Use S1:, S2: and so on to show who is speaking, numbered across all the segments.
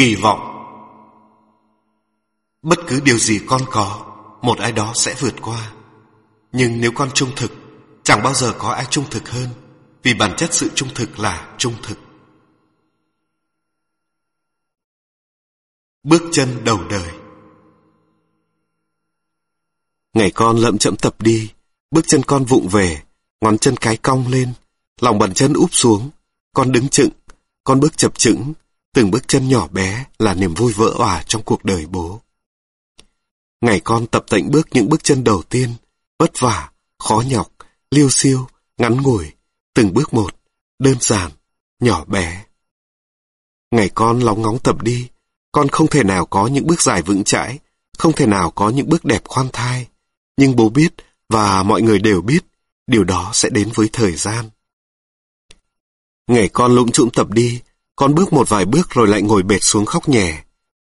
S1: Kỳ vọng Bất cứ điều gì con có, một ai đó sẽ vượt qua. Nhưng nếu con trung thực, chẳng bao giờ có ai trung thực hơn, vì bản chất sự trung thực là trung thực. Bước chân đầu đời Ngày con lậm chậm tập đi, bước chân con vụng về, ngón chân cái cong lên, lòng bàn chân úp xuống, con đứng chững, con bước chập chững, từng bước chân nhỏ bé là niềm vui vỡ òa trong cuộc đời bố. Ngày con tập tạnh bước những bước chân đầu tiên, vất vả, khó nhọc, liêu siêu, ngắn ngủi, từng bước một, đơn giản, nhỏ bé. Ngày con lóng ngóng tập đi, con không thể nào có những bước dài vững chãi, không thể nào có những bước đẹp khoan thai. Nhưng bố biết, và mọi người đều biết, điều đó sẽ đến với thời gian. Ngày con lũng trụng tập đi, con bước một vài bước rồi lại ngồi bệt xuống khóc nhẹ.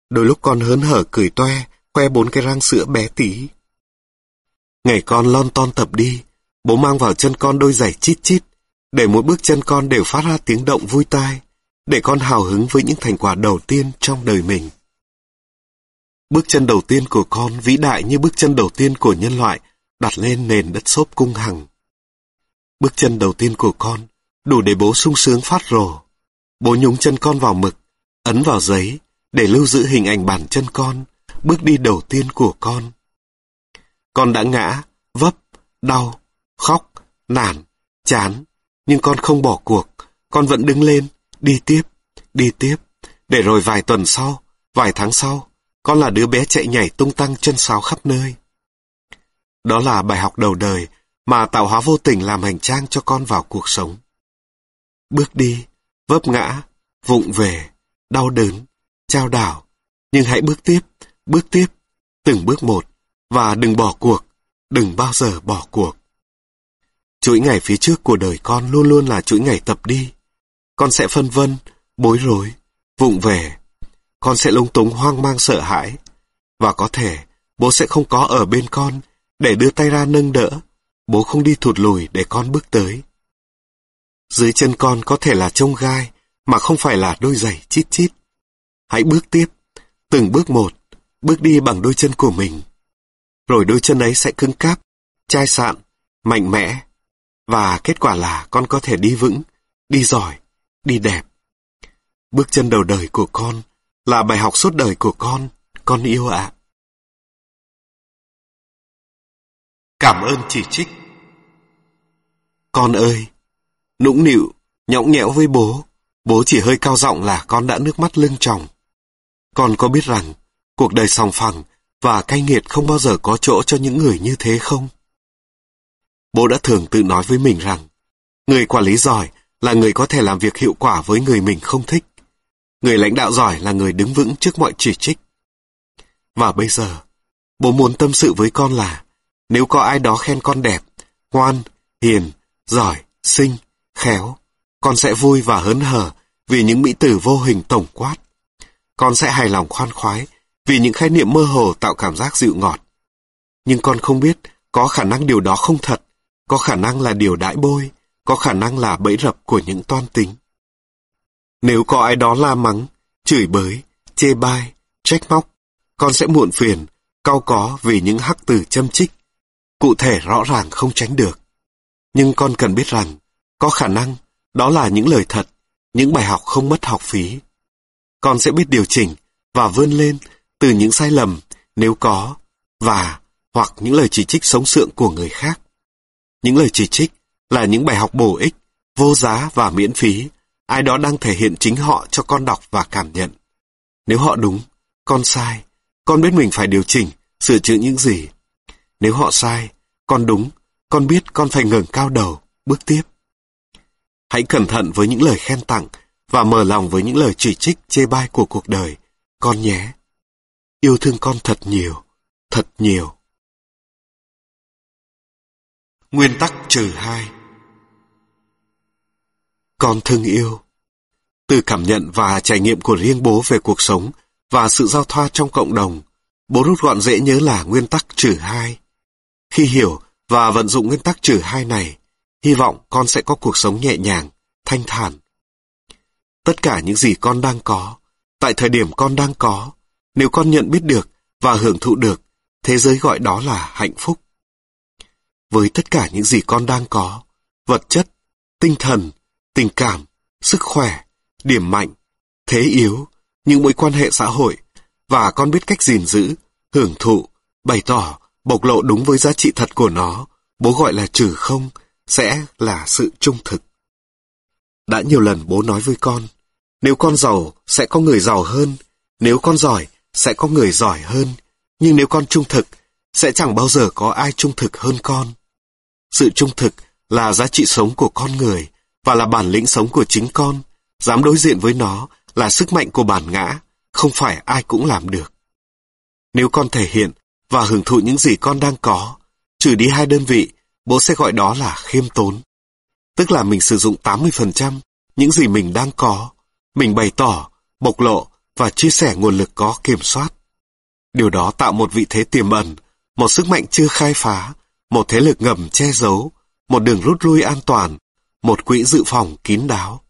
S1: Đôi lúc con hớn hở cười toe, khoe bốn cái răng sữa bé tí. Ngày con lon ton tập đi, bố mang vào chân con đôi giày chít chít, để mỗi bước chân con đều phát ra tiếng động vui tai, để con hào hứng với những thành quả đầu tiên trong đời mình. Bước chân đầu tiên của con vĩ đại như bước chân đầu tiên của nhân loại đặt lên nền đất xốp cung hằng. Bước chân đầu tiên của con đủ để bố sung sướng phát rồ. Bố nhúng chân con vào mực, ấn vào giấy để lưu giữ hình ảnh bản chân con, bước đi đầu tiên của con. Con đã ngã, vấp, đau, khóc, nản, chán, nhưng con không bỏ cuộc, con vẫn đứng lên, đi tiếp, đi tiếp, để rồi vài tuần sau, vài tháng sau, con là đứa bé chạy nhảy tung tăng chân sáo khắp nơi. Đó là bài học đầu đời mà tạo hóa vô tình làm hành trang cho con vào cuộc sống. Bước đi, vấp ngã, vụng về, đau đớn, trao đảo, nhưng hãy bước tiếp, bước tiếp, từng bước một, và đừng bỏ cuộc, đừng bao giờ bỏ cuộc. Chuỗi ngày phía trước của đời con luôn luôn là chuỗi ngày tập đi. Con sẽ phân vân, bối rối, vụng về. Con sẽ lung túng hoang mang sợ hãi. Và có thể bố sẽ không có ở bên con để đưa tay ra nâng đỡ. Bố không đi thụt lùi để con bước tới. Dưới chân con có thể là trông gai, mà không phải là đôi giày chít chít. Hãy bước tiếp, từng bước một, bước đi bằng đôi chân của mình. Rồi đôi chân ấy sẽ cứng cáp, chai sạn, mạnh mẽ. Và kết quả là con có thể đi vững, đi giỏi, đi đẹp. Bước chân đầu đời của con là bài học suốt đời của con, con yêu ạ. Cảm ơn chỉ trích. Con ơi, nũng nịu, nhõng nhẽo với bố, bố chỉ hơi cao giọng là con đã nước mắt lưng tròng. Con có biết rằng, cuộc đời sòng phẳng và cay nghiệt không bao giờ có chỗ cho những người như thế không? Bố đã thường tự nói với mình rằng, người quản lý giỏi là người có thể làm việc hiệu quả với người mình không thích. Người lãnh đạo giỏi là người đứng vững trước mọi chỉ trích. Và bây giờ, bố muốn tâm sự với con là, nếu có ai đó khen con đẹp, ngoan, hiền, giỏi, xinh, khéo, con sẽ vui và hớn hở vì những mỹ từ vô hình tổng quát. Con sẽ hài lòng khoan khoái vì những khái niệm mơ hồ tạo cảm giác dịu ngọt. Nhưng con không biết có khả năng điều đó không thật, có khả năng là điều đãi bôi, có khả năng là bẫy rập của những toan tính. Nếu có ai đó la mắng, chửi bới, chê bai, trách móc, con sẽ muộn phiền, cau có vì những hắc từ châm chích. Cụ thể rõ ràng không tránh được. Nhưng con cần biết rằng, có khả năng, đó là những lời thật, những bài học không mất học phí. Con sẽ biết điều chỉnh và vươn lên từ những sai lầm nếu có và hoặc những lời chỉ trích sống sượng của người khác. Những lời chỉ trích là những bài học bổ ích, vô giá và miễn phí. Ai đó đang thể hiện chính họ cho con đọc và cảm nhận. Nếu họ đúng, con sai, con biết mình phải điều chỉnh, sửa chữa những gì. Nếu họ sai, con đúng, con biết con phải ngẩng cao đầu, bước tiếp. Hãy cẩn thận với những lời khen tặng và mở lòng với những lời chỉ trích chê bai của cuộc đời, con nhé. Yêu thương con thật nhiều, thật nhiều. Nguyên tắc trừ hai Con thương yêu Từ cảm nhận và trải nghiệm của riêng bố về cuộc sống và sự giao thoa trong cộng đồng, bố rút gọn dễ nhớ là nguyên tắc trừ hai. Khi hiểu và vận dụng nguyên tắc trừ hai này, hy vọng con sẽ có cuộc sống nhẹ nhàng, thanh thản. Tất cả những gì con đang có, tại thời điểm con đang có, nếu con nhận biết được và hưởng thụ được, thế giới gọi đó là hạnh phúc. Với tất cả những gì con đang có, vật chất, tinh thần, tình cảm, sức khỏe, điểm mạnh, thế yếu, những mối quan hệ xã hội, và con biết cách gìn giữ, hưởng thụ, bày tỏ, bộc lộ đúng với giá trị thật của nó, bố gọi là trừ không, sẽ là sự trung thực. Đã nhiều lần bố nói với con, nếu con giàu, sẽ có người giàu hơn, nếu con giỏi, sẽ có người giỏi hơn, nhưng nếu con trung thực, sẽ chẳng bao giờ có ai trung thực hơn con. Sự trung thực là giá trị sống của con người và là bản lĩnh sống của chính con. Dám đối diện với nó là sức mạnh của bản ngã, không phải ai cũng làm được. Nếu con thể hiện và hưởng thụ những gì con đang có, trừ đi hai đơn vị, bố sẽ gọi đó là khiêm tốn. Tức là mình sử dụng 80% những gì mình đang có, mình bày tỏ, bộc lộ và chia sẻ nguồn lực có kiểm soát. Điều đó tạo một vị thế tiềm ẩn, một sức mạnh chưa khai phá, một thế lực ngầm che giấu, một đường rút lui an toàn, một quỹ dự phòng kín đáo.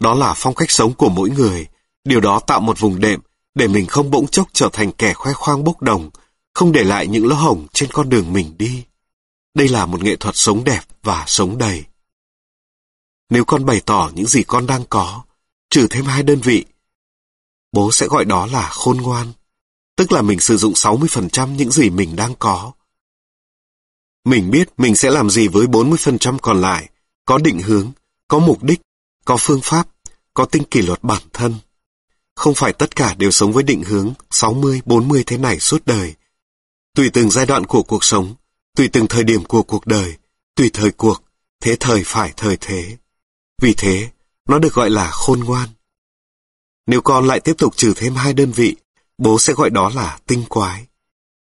S1: Đó là phong cách sống của mỗi người, điều đó tạo một vùng đệm để mình không bỗng chốc trở thành kẻ khoe khoang bốc đồng, không để lại những lỗ hổng trên con đường mình đi. Đây là một nghệ thuật sống đẹp và sống đầy. Nếu con bày tỏ những gì con đang có, trừ thêm hai đơn vị, bố sẽ gọi đó là khôn ngoan, tức là mình sử dụng 60% những gì mình đang có. Mình biết mình sẽ làm gì với 40% còn lại, có định hướng, có mục đích, có phương pháp, có tinh kỷ luật bản thân. Không phải tất cả đều sống với định hướng 60-40 thế này suốt đời. Tùy từng giai đoạn của cuộc sống, tùy từng thời điểm của cuộc đời, tùy thời cuộc, thế thời phải thời thế. Vì thế, nó được gọi là khôn ngoan. Nếu con lại tiếp tục trừ thêm hai đơn vị, bố sẽ gọi đó là tinh quái.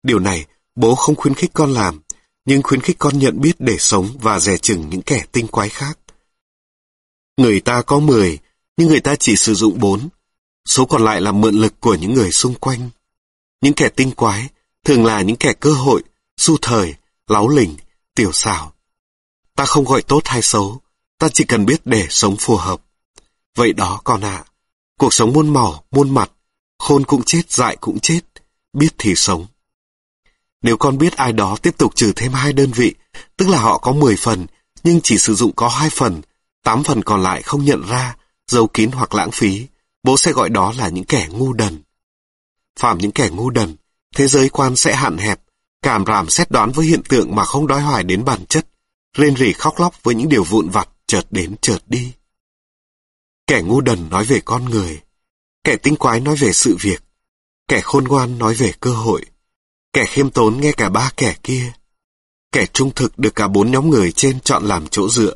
S1: Điều này, bố không khuyến khích con làm, nhưng khuyến khích con nhận biết để sống và dè chừng những kẻ tinh quái khác. Người ta có 10, nhưng người ta chỉ sử dụng 4. Số còn lại là mượn lực của những người xung quanh. Những kẻ tinh quái thường là những kẻ cơ hội, su thời, láo lỉnh, tiểu xảo. Ta không gọi tốt hay xấu, ta chỉ cần biết để sống phù hợp. Vậy đó con ạ, cuộc sống muôn màu, muôn mặt, khôn cũng chết, dại cũng chết, biết thì sống. Nếu con biết ai đó tiếp tục trừ thêm hai đơn vị, tức là họ có 10 phần, nhưng chỉ sử dụng có hai phần, 8 phần còn lại không nhận ra, giấu kín hoặc lãng phí, bố sẽ gọi đó là những kẻ ngu đần. Phạm những kẻ ngu đần, thế giới quan sẽ hạn hẹp, cảm ràm xét đoán với hiện tượng mà không đói hoài đến bản chất, rên rỉ khóc lóc với những điều vụn vặt chợt đến chợt đi. Kẻ ngu đần nói về con người, kẻ tinh quái nói về sự việc, kẻ khôn ngoan nói về cơ hội, kẻ khiêm tốn nghe cả ba kẻ kia, kẻ trung thực được cả bốn nhóm người trên chọn làm chỗ dựa,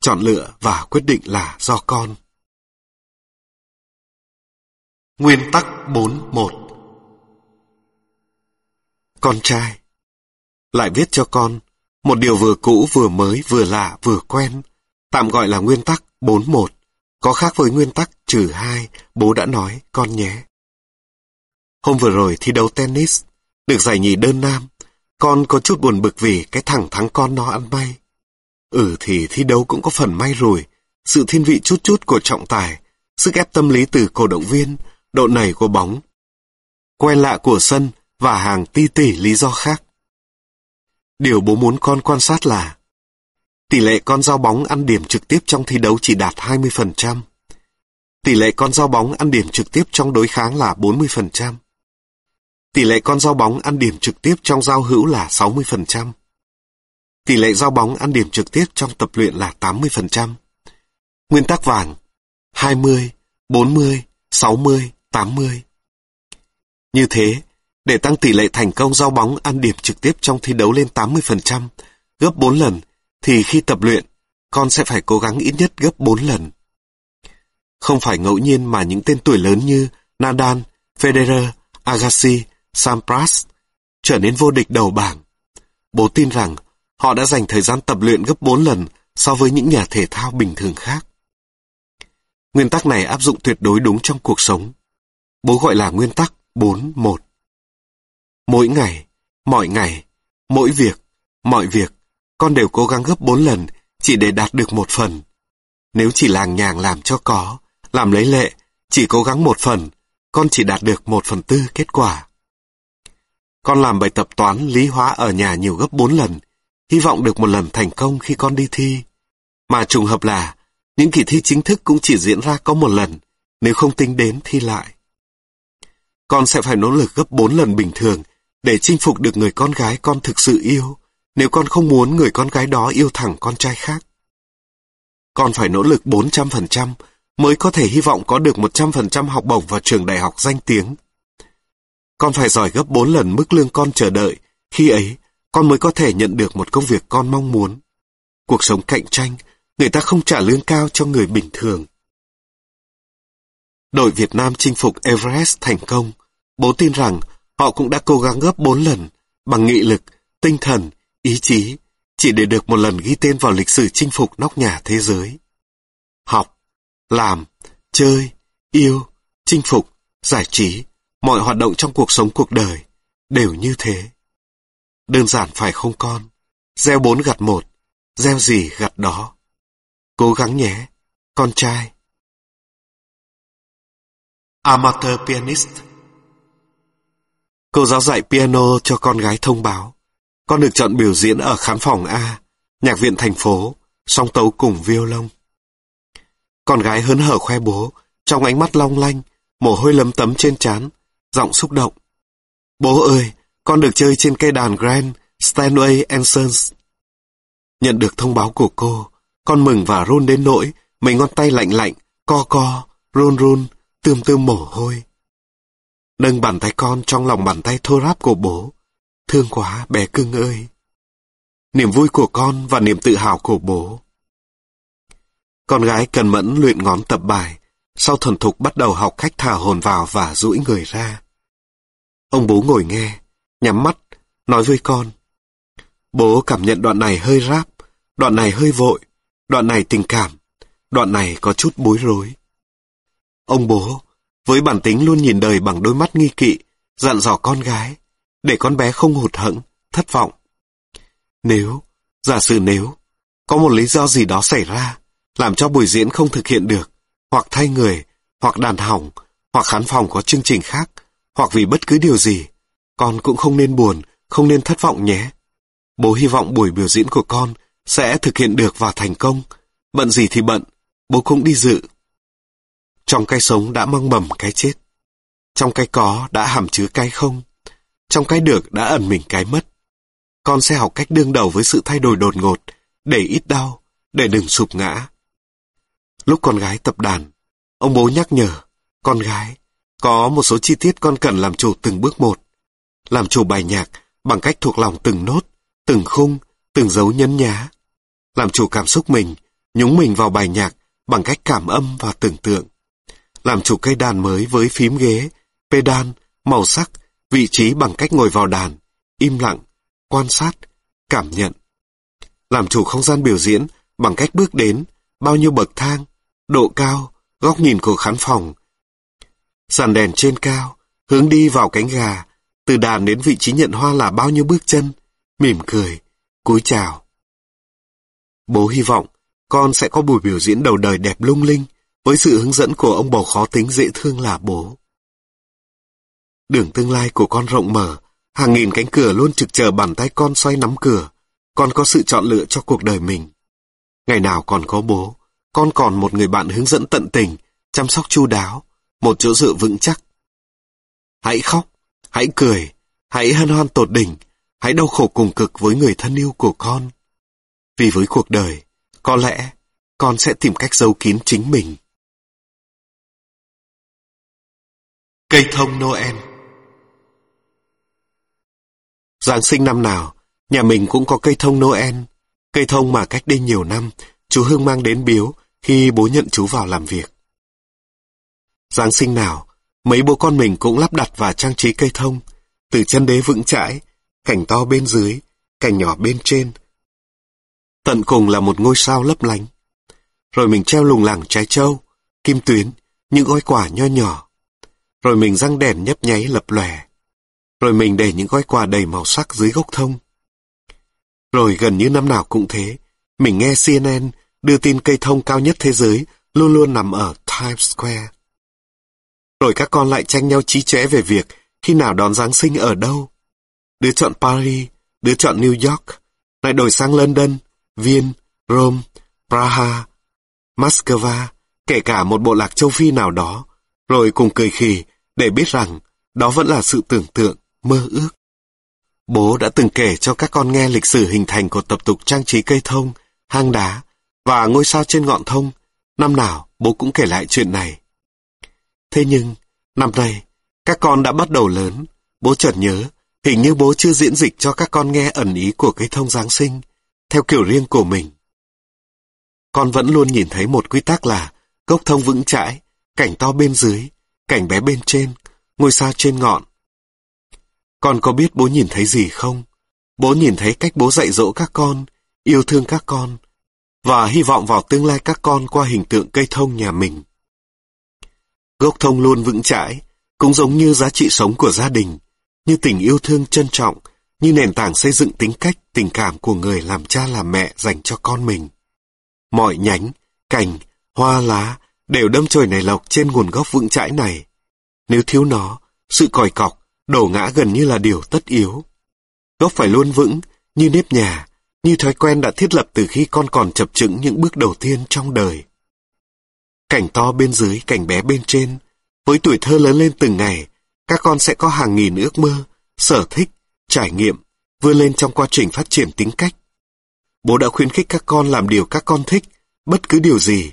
S1: chọn lựa và quyết định là do con. Nguyên tắc 41 con trai. Lại viết cho con một điều vừa cũ vừa mới vừa lạ vừa quen, tạm gọi là nguyên tắc 41, có khác với nguyên tắc trừ 2 bố đã nói con nhé. Hôm vừa rồi thi đấu tennis, được giải nhì đơn nam, con có chút buồn bực vì cái thằng thắng con nó ăn may. Ừ thì thi đấu cũng có phần may rồi, sự thiên vị chút chút của trọng tài, sức ép tâm lý từ cổ động viên, độ nảy của bóng, quen lạ của sân và hàng ti tỷ lý do khác. Điều bố muốn con quan sát là tỷ lệ con giao bóng ăn điểm trực tiếp trong thi đấu chỉ đạt 20%. Tỷ lệ con giao bóng ăn điểm trực tiếp trong đối kháng là 40%. Tỷ lệ con giao bóng ăn điểm trực tiếp trong giao hữu là 60%. Tỷ lệ giao bóng ăn điểm trực tiếp trong tập luyện là 80%. Nguyên tắc vàng 20, 40, 60, 80. Như thế, để tăng tỷ lệ thành công giao bóng ăn điểm trực tiếp trong thi đấu lên 80%, gấp 4 lần, thì khi tập luyện, con sẽ phải cố gắng ít nhất gấp 4 lần. Không phải ngẫu nhiên mà những tên tuổi lớn như Nadal, Federer, Agassi, Sampras trở nên vô địch đầu bảng. Bố tin rằng họ đã dành thời gian tập luyện gấp 4 lần so với những nhà thể thao bình thường khác. Nguyên tắc này áp dụng tuyệt đối đúng trong cuộc sống. Bố gọi là nguyên tắc 4-1. Mỗi ngày, mọi ngày, mỗi việc, mọi việc, con đều cố gắng gấp bốn lần chỉ để đạt được một phần. Nếu chỉ làng nhàng làm cho có, làm lấy lệ, chỉ cố gắng một phần, con chỉ đạt được một phần tư kết quả. Con làm bài tập toán lý hóa ở nhà nhiều gấp bốn lần, hy vọng được một lần thành công khi con đi thi. Mà trùng hợp là, những kỳ thi chính thức cũng chỉ diễn ra có một lần, nếu không tính đến thi lại. Con sẽ phải nỗ lực gấp bốn lần bình thường để chinh phục được người con gái con thực sự yêu, nếu con không muốn người con gái đó yêu thẳng con trai khác. Con phải nỗ lực 400% mới có thể hy vọng có được 100% học bổng vào trường đại học danh tiếng. Con phải giỏi gấp 4 lần mức lương con chờ đợi, khi ấy con mới có thể nhận được một công việc con mong muốn. Cuộc sống cạnh tranh, người ta không trả lương cao cho người bình thường. Đội Việt Nam chinh phục Everest thành công. Bố tin rằng họ cũng đã cố gắng gấp bốn lần bằng nghị lực, tinh thần, ý chí chỉ để được một lần ghi tên vào lịch sử chinh phục nóc nhà thế giới. Học, làm, chơi, yêu, chinh phục, giải trí, mọi hoạt động trong cuộc sống cuộc đời đều như thế. Đơn giản phải không con? Gieo bốn gặt một, gieo gì gặt đó. Cố gắng nhé, con trai. Amateur pianist Cô giáo dạy piano cho con gái thông báo. Con được chọn biểu diễn ở khán phòng A, nhạc viện thành phố, song tấu cùng violon. Con gái hớn hở khoe bố, trong ánh mắt long lanh, mồ hôi lấm tấm trên trán, giọng xúc động. Bố ơi, con được chơi trên cây đàn Grand Steinway Sons. Nhận được thông báo của cô, con mừng và run đến nỗi, mấy ngón tay lạnh lạnh, co co, run run, tươm tươm mồ hôi. Nâng bàn tay con trong lòng bàn tay thô ráp của bố. Thương quá, bé cưng ơi. Niềm vui của con và niềm tự hào của bố. Con gái cần mẫn luyện ngón tập bài, sau thuần thục bắt đầu học cách thả hồn vào và duỗi người ra. Ông bố ngồi nghe, nhắm mắt, nói với con. Bố cảm nhận đoạn này hơi ráp, đoạn này hơi vội, đoạn này tình cảm, đoạn này có chút bối rối. Ông bố, với bản tính luôn nhìn đời bằng đôi mắt nghi kỵ, dặn dò con gái, để con bé không hụt hẫng, thất vọng. Nếu, giả sử nếu, có một lý do gì đó xảy ra, làm cho buổi diễn không thực hiện được, hoặc thay người, hoặc đàn hỏng, hoặc khán phòng có chương trình khác, hoặc vì bất cứ điều gì, con cũng không nên buồn, không nên thất vọng nhé. Bố hy vọng buổi biểu diễn của con sẽ thực hiện được và thành công. Bận gì thì bận, bố cũng đi dự. Trong cái sống đã mang mầm cái chết. Trong cái có đã hàm chứa cái không. Trong cái được đã ẩn mình cái mất. Con sẽ học cách đương đầu với sự thay đổi đột ngột, để ít đau, để đừng sụp ngã. Lúc con gái tập đàn, ông bố nhắc nhở, con gái, có một số chi tiết con cần làm chủ từng bước một. Làm chủ bài nhạc bằng cách thuộc lòng từng nốt, từng khung, từng dấu nhấn nhá. Làm chủ cảm xúc mình, nhúng mình vào bài nhạc bằng cách cảm âm và tưởng tượng. Làm chủ cây đàn mới với phím ghế, pedal, màu sắc, vị trí bằng cách ngồi vào đàn, im lặng, quan sát, cảm nhận. Làm chủ không gian biểu diễn bằng cách bước đến, bao nhiêu bậc thang, độ cao, góc nhìn của khán phòng. Sàn đèn trên cao, hướng đi vào cánh gà, từ đàn đến vị trí nhận hoa là bao nhiêu bước chân, mỉm cười, cúi chào. Bố hy vọng con sẽ có buổi biểu diễn đầu đời đẹp lung linh với sự hướng dẫn của ông bầu khó tính dễ thương là bố. Đường tương lai của con rộng mở, hàng nghìn cánh cửa luôn trực chờ bàn tay con xoay nắm cửa. Con có sự chọn lựa cho cuộc đời mình. Ngày nào còn có bố, con còn một người bạn hướng dẫn tận tình, chăm sóc chu đáo, một chỗ dựa vững chắc. Hãy khóc, hãy cười, hãy hân hoan tột đỉnh, hãy đau khổ cùng cực với người thân yêu của con. Vì với cuộc đời, có lẽ con sẽ tìm cách giấu kín chính mình. Cây thông Noel Giáng sinh năm nào, nhà mình cũng có cây thông Noel. Cây thông mà cách đây nhiều năm, chú Hương mang đến biếu khi bố nhận chú vào làm việc. Giáng sinh nào, mấy bố con mình cũng lắp đặt và trang trí cây thông, từ chân đế vững chãi, cảnh to bên dưới, cảnh nhỏ bên trên. Tận cùng là một ngôi sao lấp lánh. Rồi mình treo lùng lẳng trái trâu, kim tuyến, những gói quả nho nhỏ. Rồi mình răng đèn nhấp nháy lập lòe. Rồi mình để những gói quà đầy màu sắc dưới gốc thông. Rồi gần như năm nào cũng thế, mình nghe CNN đưa tin cây thông cao nhất thế giới luôn luôn nằm ở Times Square. rồi các con lại tranh nhau trí chóe về việc khi nào đón Giáng sinh ở đâu. Đứa chọn Paris, đứa chọn New York, lại đổi sang London, Viên, Rome, Praha, Moscow, kể cả một bộ lạc châu Phi nào đó, rồi cùng cười khì để biết rằng đó vẫn là sự tưởng tượng, mơ ước. Bố đã từng kể cho các con nghe lịch sử hình thành của tập tục trang trí cây thông, hang đá và ngôi sao trên ngọn thông. Năm nào bố cũng kể lại chuyện này. Thế nhưng, năm nay, các con đã bắt đầu lớn. Bố chợt nhớ, hình như bố chưa diễn dịch cho các con nghe ẩn ý của cây thông Giáng sinh, theo kiểu riêng của mình. Con vẫn luôn nhìn thấy một quy tắc là gốc thông vững chãi, cảnh to bên dưới, cảnh bé bên trên, ngôi sao trên ngọn. Con có biết bố nhìn thấy gì không? Bố nhìn thấy cách bố dạy dỗ các con, yêu thương các con, và hy vọng vào tương lai các con qua hình tượng cây thông nhà mình. Gốc thông luôn vững chãi, cũng giống như giá trị sống của gia đình, như tình yêu thương trân trọng, như nền tảng xây dựng tính cách, tình cảm của người làm cha làm mẹ dành cho con mình. Mọi nhánh, cành, hoa lá đều đâm chồi nảy lộc trên nguồn gốc vững chãi này. Nếu thiếu nó, sự còi cọc, đổ ngã gần như là điều tất yếu. Gốc phải luôn vững, như nếp nhà, như thói quen đã thiết lập từ khi con còn chập chững những bước đầu tiên trong đời. Cảnh to bên dưới, cảnh bé bên trên, với tuổi thơ lớn lên từng ngày, các con sẽ có hàng nghìn ước mơ, sở thích, trải nghiệm, vươn lên trong quá trình phát triển tính cách. Bố đã khuyến khích các con làm điều các con thích, bất cứ điều gì.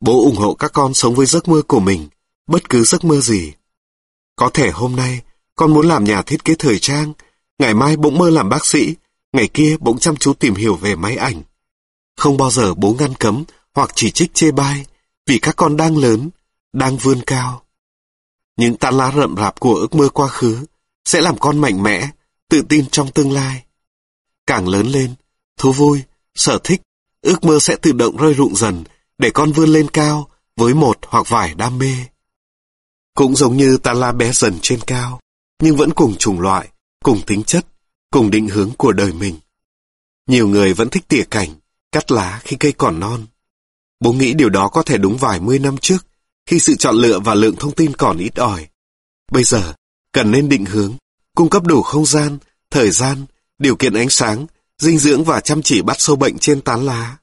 S1: Bố ủng hộ các con sống với giấc mơ của mình, bất cứ giấc mơ gì. Có thể hôm nay, con muốn làm nhà thiết kế thời trang, ngày mai bỗng mơ làm bác sĩ, ngày kia bỗng chăm chú tìm hiểu về máy ảnh. Không bao giờ bố ngăn cấm hoặc chỉ trích chê bai, vì các con đang lớn, đang vươn cao. Những tán lá rậm rạp của ước mơ quá khứ sẽ làm con mạnh mẽ, tự tin trong tương lai. Càng lớn lên, thú vui, sở thích, ước mơ sẽ tự động rơi rụng dần để con vươn lên cao với một hoặc vài đam mê. Cũng giống như ta la bé dần trên cao, nhưng vẫn cùng chủng loại, cùng tính chất, cùng định hướng của đời mình. Nhiều người vẫn thích tỉa cảnh, cắt lá khi cây còn non. Bố nghĩ điều đó có thể đúng vài mươi năm trước, khi sự chọn lựa và lượng thông tin còn ít ỏi. Bây giờ, cần nên định hướng, cung cấp đủ không gian, thời gian, điều kiện ánh sáng, dinh dưỡng và chăm chỉ bắt sâu bệnh trên tán lá.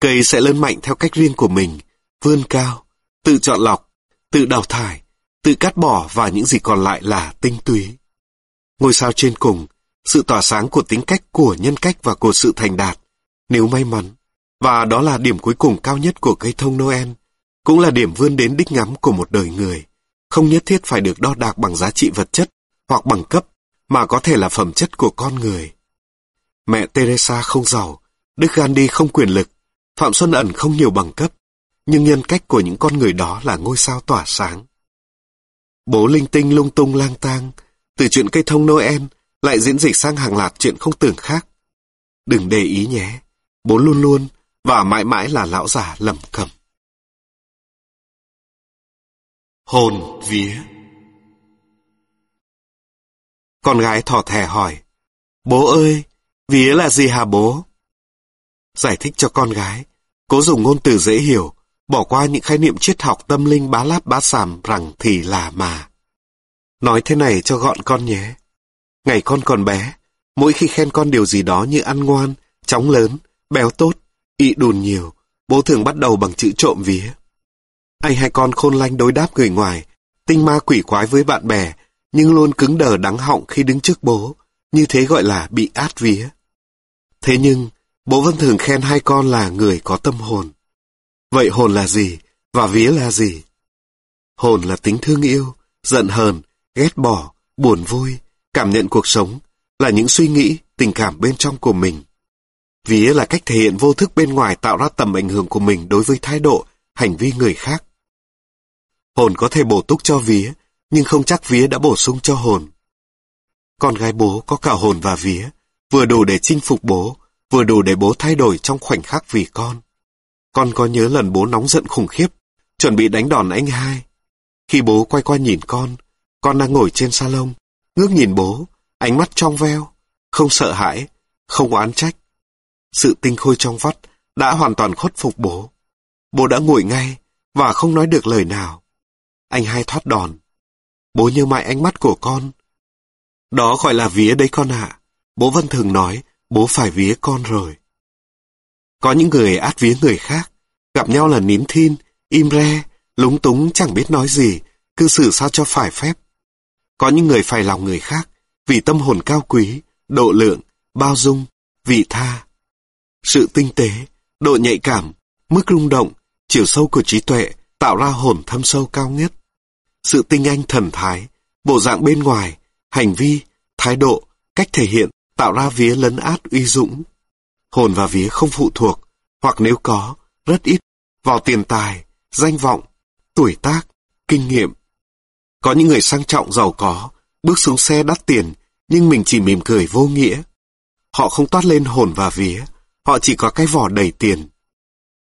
S1: Cây sẽ lớn mạnh theo cách riêng của mình, vươn cao, tự chọn lọc, tự đào thải, tự cắt bỏ và những gì còn lại là tinh túy. Ngôi sao trên cùng, sự tỏa sáng của tính cách của nhân cách và của sự thành đạt, nếu may mắn, và đó là điểm cuối cùng cao nhất của cây thông Noel, cũng là điểm vươn đến đích ngắm của một đời người, không nhất thiết phải được đo đạc bằng giá trị vật chất hoặc bằng cấp, mà có thể là phẩm chất của con người. Mẹ Teresa không giàu, Đức Gandhi không quyền lực, Phạm Xuân Ẩn không nhiều bằng cấp, nhưng nhân cách của những con người đó là ngôi sao tỏa sáng. Bố linh tinh lung tung lang tang, từ chuyện cây thông Noel lại diễn dịch sang hàng loạt chuyện không tưởng khác. Đừng để ý nhé, bố luôn luôn và mãi mãi là lão già lầm cẩm. Hồn vía Con gái thỏ thẻ hỏi, Bố ơi, vía là gì hả bố? Giải thích cho con gái, cố dùng ngôn từ dễ hiểu, bỏ qua những khái niệm triết học tâm linh bá láp bá sàm rằng thì là mà. Nói thế này cho gọn con nhé. Ngày con còn bé, mỗi khi khen con điều gì đó như ăn ngoan, chóng lớn, béo tốt, ị đùn nhiều, bố thường bắt đầu bằng chữ trộm vía. Anh hai con khôn lanh đối đáp người ngoài, tinh ma quỷ quái với bạn bè, nhưng luôn cứng đờ đắng họng khi đứng trước bố, như thế gọi là bị át vía. Thế nhưng, bố vẫn thường khen hai con là người có tâm hồn. Vậy hồn là gì, và vía là gì? Hồn là tính thương yêu, giận hờn, ghét bỏ, buồn vui, cảm nhận cuộc sống, là những suy nghĩ, tình cảm bên trong của mình. Vía là cách thể hiện vô thức bên ngoài tạo ra tầm ảnh hưởng của mình đối với thái độ, hành vi người khác. Hồn có thể bổ túc cho vía, nhưng không chắc vía đã bổ sung cho hồn. Con gái bố có cả hồn và vía, vừa đủ để chinh phục bố, vừa đủ để bố thay đổi trong khoảnh khắc vì con. Con có nhớ lần bố nóng giận khủng khiếp, chuẩn bị đánh đòn anh hai. Khi bố quay qua nhìn con, con đang ngồi trên salon, ngước nhìn bố, ánh mắt trong veo, không sợ hãi, không oán trách. Sự tinh khôi trong vắt đã hoàn toàn khuất phục bố. Bố đã ngồi ngay và không nói được lời nào. anh hai thoát đòn. Bố nhớ mãi ánh mắt của con. Đó gọi là vía đấy con ạ. Bố Vân thường nói, bố phải vía con rồi. Có những người át vía người khác, gặp nhau là nín thin, im re, lúng túng chẳng biết nói gì, cư xử sao cho phải phép. Có những người phải lòng người khác, vì tâm hồn cao quý, độ lượng, bao dung, vị tha. Sự tinh tế, độ nhạy cảm, mức rung động, chiều sâu của trí tuệ tạo ra hồn thâm sâu cao nhất. Sự tinh anh thần thái, bộ dạng bên ngoài, hành vi, thái độ, cách thể hiện tạo ra vía lấn át uy dũng. Hồn và vía không phụ thuộc, hoặc nếu có, rất ít, vào tiền tài, danh vọng, tuổi tác, kinh nghiệm. Có những người sang trọng giàu có, bước xuống xe đắt tiền, nhưng mình chỉ mỉm cười vô nghĩa. Họ không toát lên hồn và vía, họ chỉ có cái vỏ đầy tiền.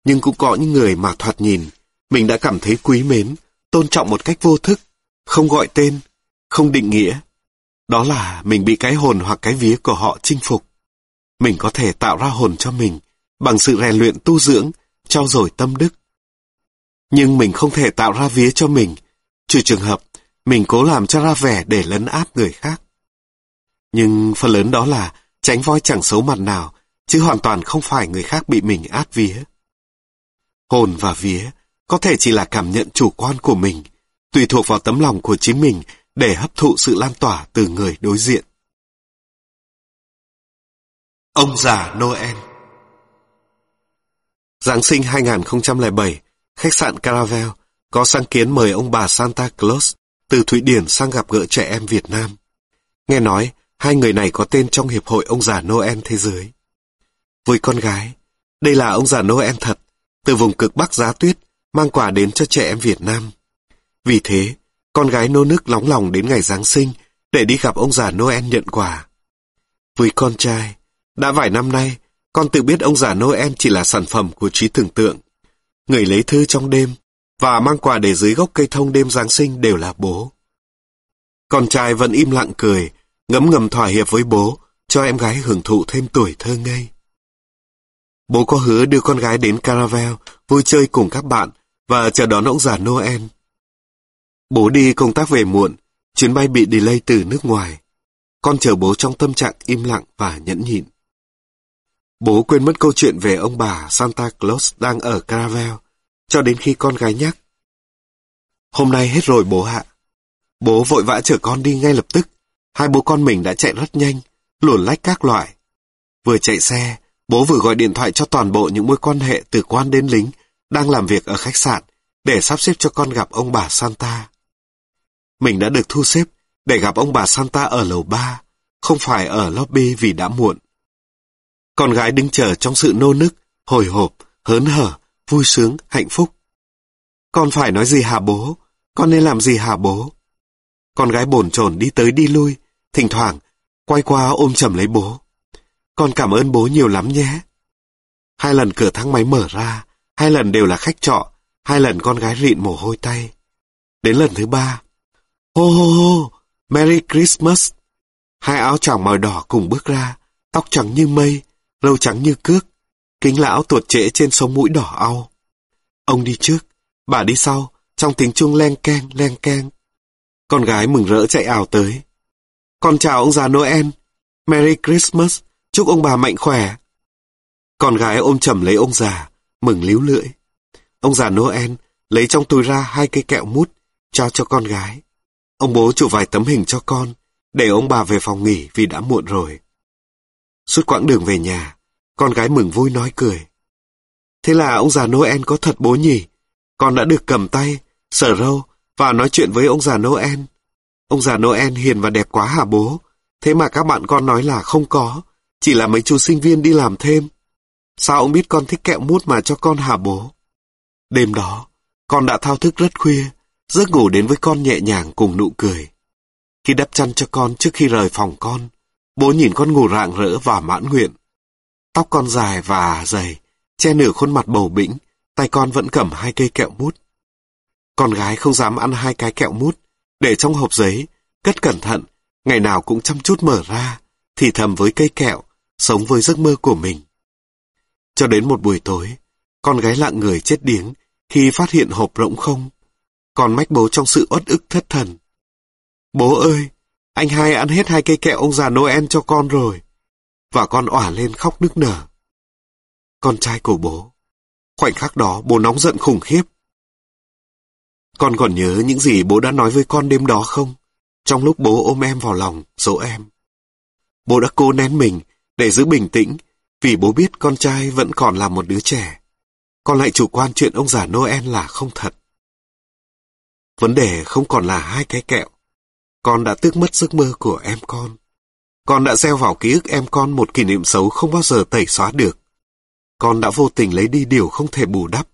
S1: Nhưng cũng có những người mà thoạt nhìn, mình đã cảm thấy quý mến, tôn trọng một cách vô thức, không gọi tên, không định nghĩa. Đó là mình bị cái hồn hoặc cái vía của họ chinh phục. Mình có thể tạo ra hồn cho mình bằng sự rèn luyện tu dưỡng, trao dồi tâm đức. Nhưng mình không thể tạo ra vía cho mình, trừ trường hợp mình cố làm cho ra vẻ để lấn áp người khác. Nhưng phần lớn đó là tránh voi chẳng xấu mặt nào, chứ hoàn toàn không phải người khác bị mình át vía. Hồn và vía có thể chỉ là cảm nhận chủ quan của mình, tùy thuộc vào tấm lòng của chính mình để hấp thụ sự lan tỏa từ người đối diện. Ông già Noel Giáng sinh 2007, khách sạn Caravel có sáng kiến mời ông bà Santa Claus từ Thụy Điển sang gặp gỡ trẻ em Việt Nam. Nghe nói, hai người này có tên trong Hiệp hội ông già Noel thế giới. Với con gái, đây là ông già Noel thật, từ vùng cực Bắc giá tuyết, mang quà đến cho trẻ em Việt Nam. Vì thế, con gái nô nức lóng lòng đến ngày Giáng sinh để đi gặp ông già Noel nhận quà. Với con trai, đã vài năm nay, con tự biết ông già Noel chỉ là sản phẩm của trí tưởng tượng. Người lấy thư trong đêm và mang quà để dưới gốc cây thông đêm Giáng sinh đều là bố. Con trai vẫn im lặng cười, ngấm ngầm thỏa hiệp với bố, cho em gái hưởng thụ thêm tuổi thơ ngây. Bố có hứa đưa con gái đến Caravel, vui chơi cùng các bạn và chờ đón ông già Noel. Bố đi công tác về muộn, chuyến bay bị delay từ nước ngoài. Con chờ bố trong tâm trạng im lặng và nhẫn nhịn. Bố quên mất câu chuyện về ông bà Santa Claus đang ở Caravel, cho đến khi con gái nhắc. Hôm nay hết rồi bố ạ. Bố vội vã chở con đi ngay lập tức. Hai bố con mình đã chạy rất nhanh, luồn lách các loại. Vừa chạy xe, bố vừa gọi điện thoại cho toàn bộ những mối quan hệ từ quan đến lính đang làm việc ở khách sạn để sắp xếp cho con gặp ông bà Santa. Mình đã được thu xếp để gặp ông bà Santa ở lầu 3, không phải ở lobby vì đã muộn. Con gái đứng chờ trong sự nô nức, hồi hộp, hớn hở, vui sướng, hạnh phúc. Con phải nói gì hả bố? Con nên làm gì hả bố? Con gái bồn chồn đi tới đi lui, thỉnh thoảng quay qua ôm chầm lấy bố. Con cảm ơn bố nhiều lắm nhé. Hai lần cửa thang máy mở ra, hai lần đều là khách trọ, hai lần con gái rịn mồ hôi tay. Đến lần thứ ba, hô hô hô, Merry Christmas. Hai áo choàng màu đỏ cùng bước ra, tóc trắng như mây, râu trắng như cước, kính lão tuột trễ trên sống mũi đỏ au. Ông đi trước, bà đi sau, trong tiếng chuông len keng, len keng. Con gái mừng rỡ chạy ảo tới. Con chào ông già Noel. Merry Christmas, chúc ông bà mạnh khỏe. Con gái ôm chầm lấy ông già, mừng líu lưỡi. Ông già Noel lấy trong túi ra hai cây kẹo mút, trao cho con gái. Ông bố chụp vài tấm hình cho con, để ông bà về phòng nghỉ vì đã muộn rồi. Suốt quãng đường về nhà, con gái mừng vui nói cười. Thế là ông già Noel có thật bố nhỉ? Con đã được cầm tay, sở râu và nói chuyện với ông già Noel. Ông già Noel hiền và đẹp quá hả bố? Thế mà các bạn con nói là không có, chỉ là mấy chú sinh viên đi làm thêm. Sao ông biết con thích kẹo mút mà cho con hả bố? Đêm đó, con đã thao thức rất khuya, giấc ngủ đến với con nhẹ nhàng cùng nụ cười. Khi đắp chăn cho con trước khi rời phòng con, bố nhìn con ngủ rạng rỡ và mãn nguyện. Tóc con dài và dày, che nửa khuôn mặt bầu bĩnh, tay con vẫn cầm hai cây kẹo mút. Con gái không dám ăn hai cái kẹo mút, để trong hộp giấy, cất cẩn thận, ngày nào cũng chăm chút mở ra, thì thầm với cây kẹo, sống với giấc mơ của mình. Cho đến một buổi tối, con gái lặng người chết điếng khi phát hiện hộp rỗng không còn mách bố trong sự uất ức thất thần. Bố ơi, anh hai ăn hết hai cây kẹo ông già Noel cho con rồi. Và con òa lên khóc nức nở. Con trai của bố. Khoảnh khắc đó bố nóng giận khủng khiếp. Con còn nhớ những gì bố đã nói với con đêm đó không? Trong lúc bố ôm em vào lòng, dỗ em. Bố đã cố nén mình để giữ bình tĩnh vì bố biết con trai vẫn còn là một đứa trẻ. Con lại chủ quan chuyện ông già Noel là không thật. Vấn đề không còn là hai cái kẹo. Con đã tước mất giấc mơ của em con. Con đã gieo vào ký ức em con một kỷ niệm xấu không bao giờ tẩy xóa được. Con đã vô tình lấy đi điều không thể bù đắp.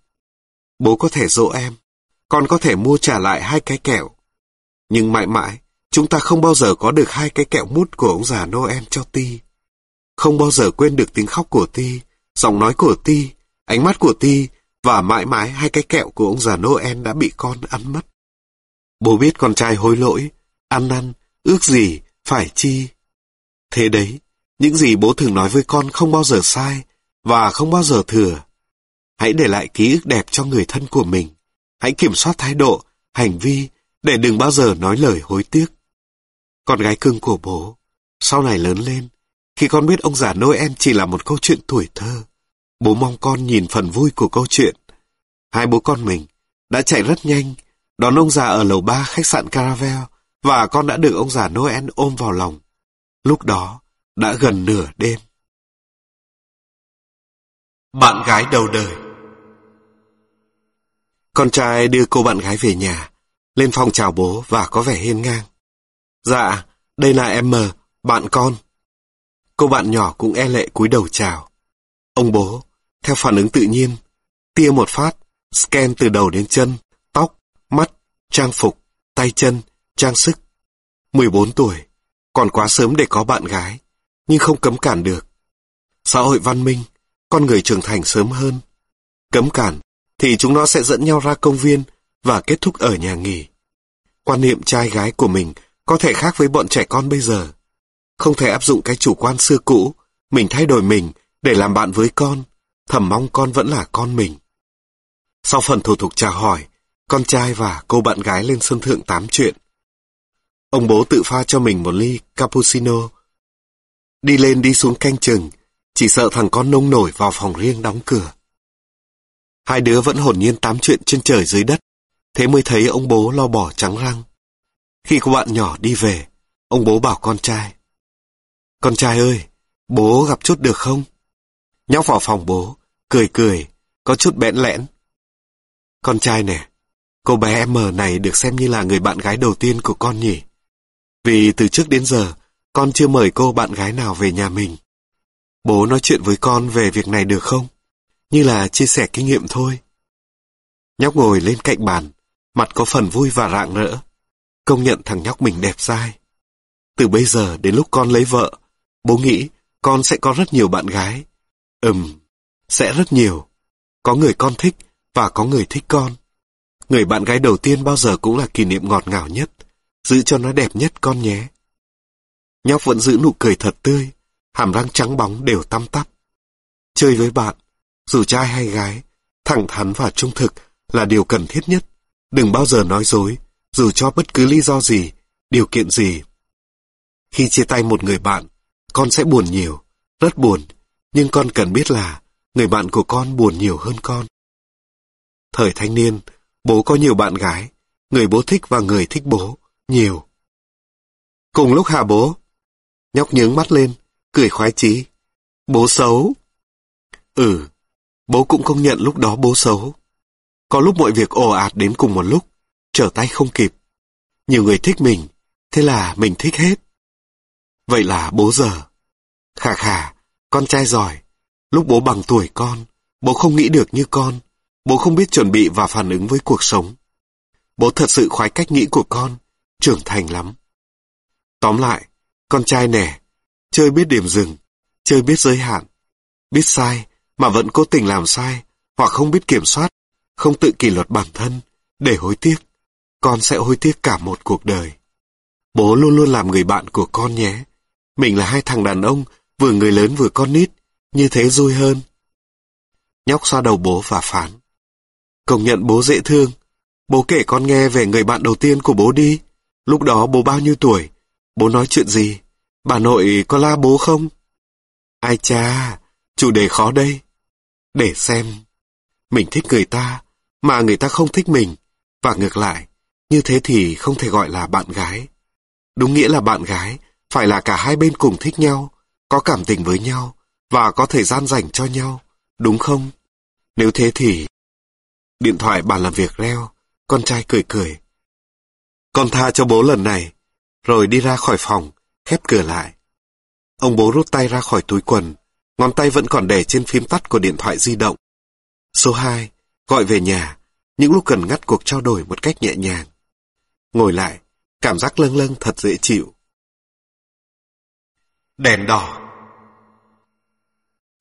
S1: Bố có thể dỗ em. Con có thể mua trả lại hai cái kẹo. Nhưng mãi mãi, chúng ta không bao giờ có được hai cái kẹo mút của ông già Noel cho Ti. Không bao giờ quên được tiếng khóc của Ti, giọng nói của Ti, ánh mắt của Ti và mãi mãi hai cái kẹo của ông già Noel đã bị con ăn mất. Bố biết con trai hối lỗi, ăn năn, ước gì, phải chi. Thế đấy, những gì bố thường nói với con không bao giờ sai và không bao giờ thừa. Hãy để lại ký ức đẹp cho người thân của mình. Hãy kiểm soát thái độ, hành vi để đừng bao giờ nói lời hối tiếc. Con gái cưng của bố, sau này lớn lên, khi con biết ông già Noel chỉ là một câu chuyện tuổi thơ, bố mong con nhìn phần vui của câu chuyện. Hai bố con mình đã chạy rất nhanh, đón ông già ở lầu ba khách sạn Caravel và con đã được ông già Noel ôm vào lòng. Lúc đó, đã gần nửa đêm. Bạn gái đầu đời Con trai đưa cô bạn gái về nhà, lên phòng chào bố và có vẻ hiên ngang. Dạ, đây là em M, bạn con. Cô bạn nhỏ cũng e lệ cúi đầu chào. Ông bố, theo phản ứng tự nhiên, tia một phát, scan từ đầu đến chân, trang phục, tay chân, trang sức. 14 tuổi, còn quá sớm để có bạn gái, nhưng không cấm cản được. Xã hội văn minh, con người trưởng thành sớm hơn. Cấm cản, thì chúng nó sẽ dẫn nhau ra công viên và kết thúc ở nhà nghỉ. Quan niệm trai gái của mình có thể khác với bọn trẻ con bây giờ. Không thể áp dụng cái chủ quan xưa cũ, mình thay đổi mình để làm bạn với con, thầm mong con vẫn là con mình. Sau phần thủ tục chào hỏi, con trai và cô bạn gái lên sân thượng tám chuyện. Ông bố tự pha cho mình một ly cappuccino. Đi lên đi xuống canh chừng, chỉ sợ thằng con nông nổi vào phòng riêng đóng cửa. Hai đứa vẫn hồn nhiên tám chuyện trên trời dưới đất, thế mới thấy ông bố lo bỏ trắng răng. Khi cô bạn nhỏ đi về, ông bố bảo con trai. Con trai ơi, bố gặp chút được không? Nhóc vào phòng bố, cười cười, có chút bẽn lẽn. Con trai nè, cô bé m này được xem như là người bạn gái đầu tiên của con nhỉ? Vì từ trước đến giờ, con chưa mời cô bạn gái nào về nhà mình. Bố nói chuyện với con về việc này được không? Như là chia sẻ kinh nghiệm thôi. Nhóc ngồi lên cạnh bàn, mặt có phần vui và rạng rỡ. Công nhận thằng nhóc mình đẹp dai. Từ bây giờ đến lúc con lấy vợ, bố nghĩ con sẽ có rất nhiều bạn gái. Ừm, sẽ rất nhiều. Có người con thích và có người thích con. Người bạn gái đầu tiên bao giờ cũng là kỷ niệm ngọt ngào nhất. Giữ cho nó đẹp nhất con nhé. Nhóc vẫn giữ nụ cười thật tươi, hàm răng trắng bóng đều tăm tắp. Chơi với bạn, dù trai hay gái, thẳng thắn và trung thực là điều cần thiết nhất. Đừng bao giờ nói dối, dù cho bất cứ lý do gì, điều kiện gì. Khi chia tay một người bạn, con sẽ buồn nhiều, rất buồn, nhưng con cần biết là người bạn của con buồn nhiều hơn con. Thời thanh niên, bố có nhiều bạn gái, người bố thích và người thích bố, nhiều. Cùng lúc hả bố? Nhóc nhướng mắt lên, cười khoái chí. Bố xấu. Ừ, bố cũng công nhận lúc đó bố xấu. Có lúc mọi việc ồ ạt đến cùng một lúc, trở tay không kịp. Nhiều người thích mình, thế là mình thích hết. Vậy là bố giờ. Khà khà, con trai giỏi. Lúc bố bằng tuổi con, bố không nghĩ được như con. Bố không biết chuẩn bị và phản ứng với cuộc sống. Bố thật sự khoái cách nghĩ của con, trưởng thành lắm. Tóm lại, con trai nè, chơi biết điểm dừng, chơi biết giới hạn, biết sai mà vẫn cố tình làm sai, hoặc không biết kiểm soát, không tự kỷ luật bản thân, để hối tiếc. Con sẽ hối tiếc cả một cuộc đời. Bố luôn luôn làm người bạn của con nhé. Mình là hai thằng đàn ông, vừa người lớn vừa con nít, như thế vui hơn. Nhóc xoa đầu bố và phán. Công nhận bố dễ thương. Bố kể con nghe về người bạn đầu tiên của bố đi. Lúc đó bố bao nhiêu tuổi? Bố nói chuyện gì? Bà nội có la bố không? Ai cha, chủ đề khó đây. Để xem. Mình thích người ta, mà người ta không thích mình. Và ngược lại, như thế thì không thể gọi là bạn gái. Đúng nghĩa là bạn gái, phải là cả hai bên cùng thích nhau, có cảm tình với nhau, và có thời gian dành cho nhau, đúng không? Nếu thế thì... Điện thoại bàn làm việc reo, con trai cười cười. Con tha cho bố lần này, rồi đi ra khỏi phòng, khép cửa lại. Ông bố rút tay ra khỏi túi quần, ngón tay vẫn còn để trên phím tắt của điện thoại di động. Số 2, gọi về nhà, những lúc cần ngắt cuộc trao đổi một cách nhẹ nhàng. Ngồi lại, cảm giác lâng lâng thật dễ chịu. Đèn đỏ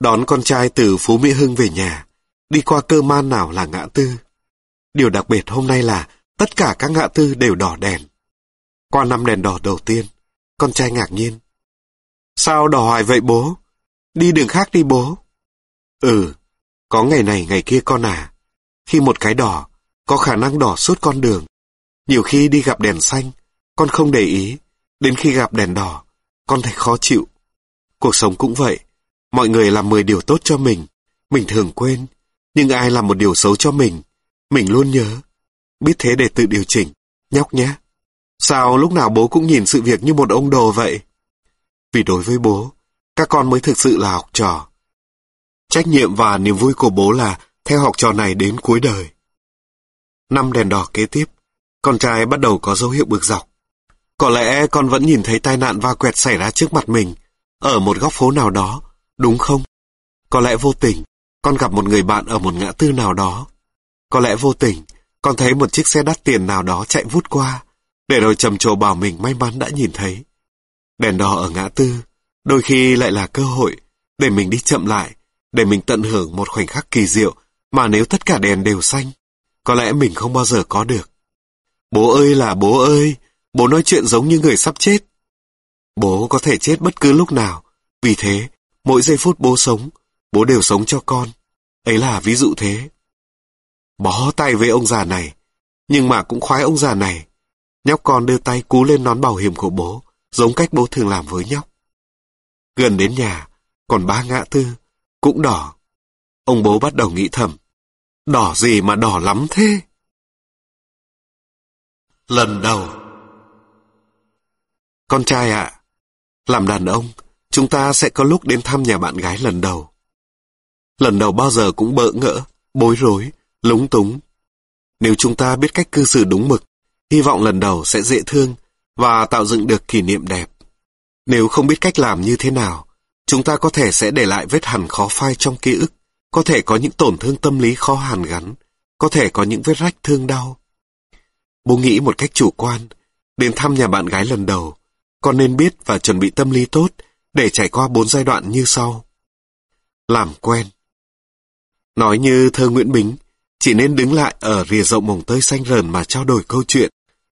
S1: Đón con trai từ Phú Mỹ Hưng về nhà, đi qua cơ man nào là ngã tư. Điều đặc biệt hôm nay là tất cả các ngã tư đều đỏ đèn. Qua năm đèn đỏ đầu tiên, con trai ngạc nhiên. Sao đỏ hoài vậy bố? Đi đường khác đi bố. Ừ, có ngày này ngày kia con à. Khi một cái đỏ, có khả năng đỏ suốt con đường. Nhiều khi đi gặp đèn xanh, con không để ý. Đến khi gặp đèn đỏ, con thấy khó chịu. Cuộc sống cũng vậy. Mọi người làm 10 điều tốt cho mình. Mình thường quên. Nhưng ai làm một điều xấu cho mình, mình luôn nhớ. Biết thế để tự điều chỉnh. Nhóc nhé. Sao lúc nào bố cũng nhìn sự việc như một ông đồ vậy? Vì đối với bố, các con mới thực sự là học trò. Trách nhiệm và niềm vui của bố là theo học trò này đến cuối đời. Năm đèn đỏ kế tiếp, con trai bắt đầu có dấu hiệu bực dọc. Có lẽ con vẫn nhìn thấy tai nạn va quẹt xảy ra trước mặt mình, ở một góc phố nào đó, đúng không? Có lẽ vô tình, con gặp một người bạn ở một ngã tư nào đó. Có lẽ vô tình, con thấy một chiếc xe đắt tiền nào đó chạy vút qua, để rồi trầm trồ bảo mình may mắn đã nhìn thấy. Đèn đỏ ở ngã tư, đôi khi lại là cơ hội để mình đi chậm lại, để mình tận hưởng một khoảnh khắc kỳ diệu mà nếu tất cả đèn đều xanh, có lẽ mình không bao giờ có được. Bố ơi là bố ơi, bố nói chuyện giống như người sắp chết. Bố có thể chết bất cứ lúc nào, vì thế, mỗi giây phút bố sống, bố đều sống cho con. Ấy là ví dụ thế. Bó tay với ông già này, nhưng mà cũng khoái ông già này. Nhóc con đưa tay cú lên nón bảo hiểm của bố, giống cách bố thường làm với nhóc. Gần đến nhà, còn ba ngã tư, cũng đỏ. Ông bố bắt đầu nghĩ thầm, đỏ gì mà đỏ lắm thế? Lần đầu Con trai ạ, làm đàn ông, chúng ta sẽ có lúc đến thăm nhà bạn gái lần đầu. Lần đầu bao giờ cũng bỡ ngỡ, bối rối, lúng túng. Nếu chúng ta biết cách cư xử đúng mực, hy vọng lần đầu sẽ dễ thương và tạo dựng được kỷ niệm đẹp. Nếu không biết cách làm như thế nào, chúng ta có thể sẽ để lại vết hằn khó phai trong ký ức, có thể có những tổn thương tâm lý khó hàn gắn, có thể có những vết rách thương đau. Bố nghĩ một cách chủ quan, đến thăm nhà bạn gái lần đầu, con nên biết và chuẩn bị tâm lý tốt để trải qua bốn giai đoạn như sau. Làm quen Nói như thơ Nguyễn Bính, chỉ nên đứng lại ở rìa rộng mồng tơi xanh rờn mà trao đổi câu chuyện,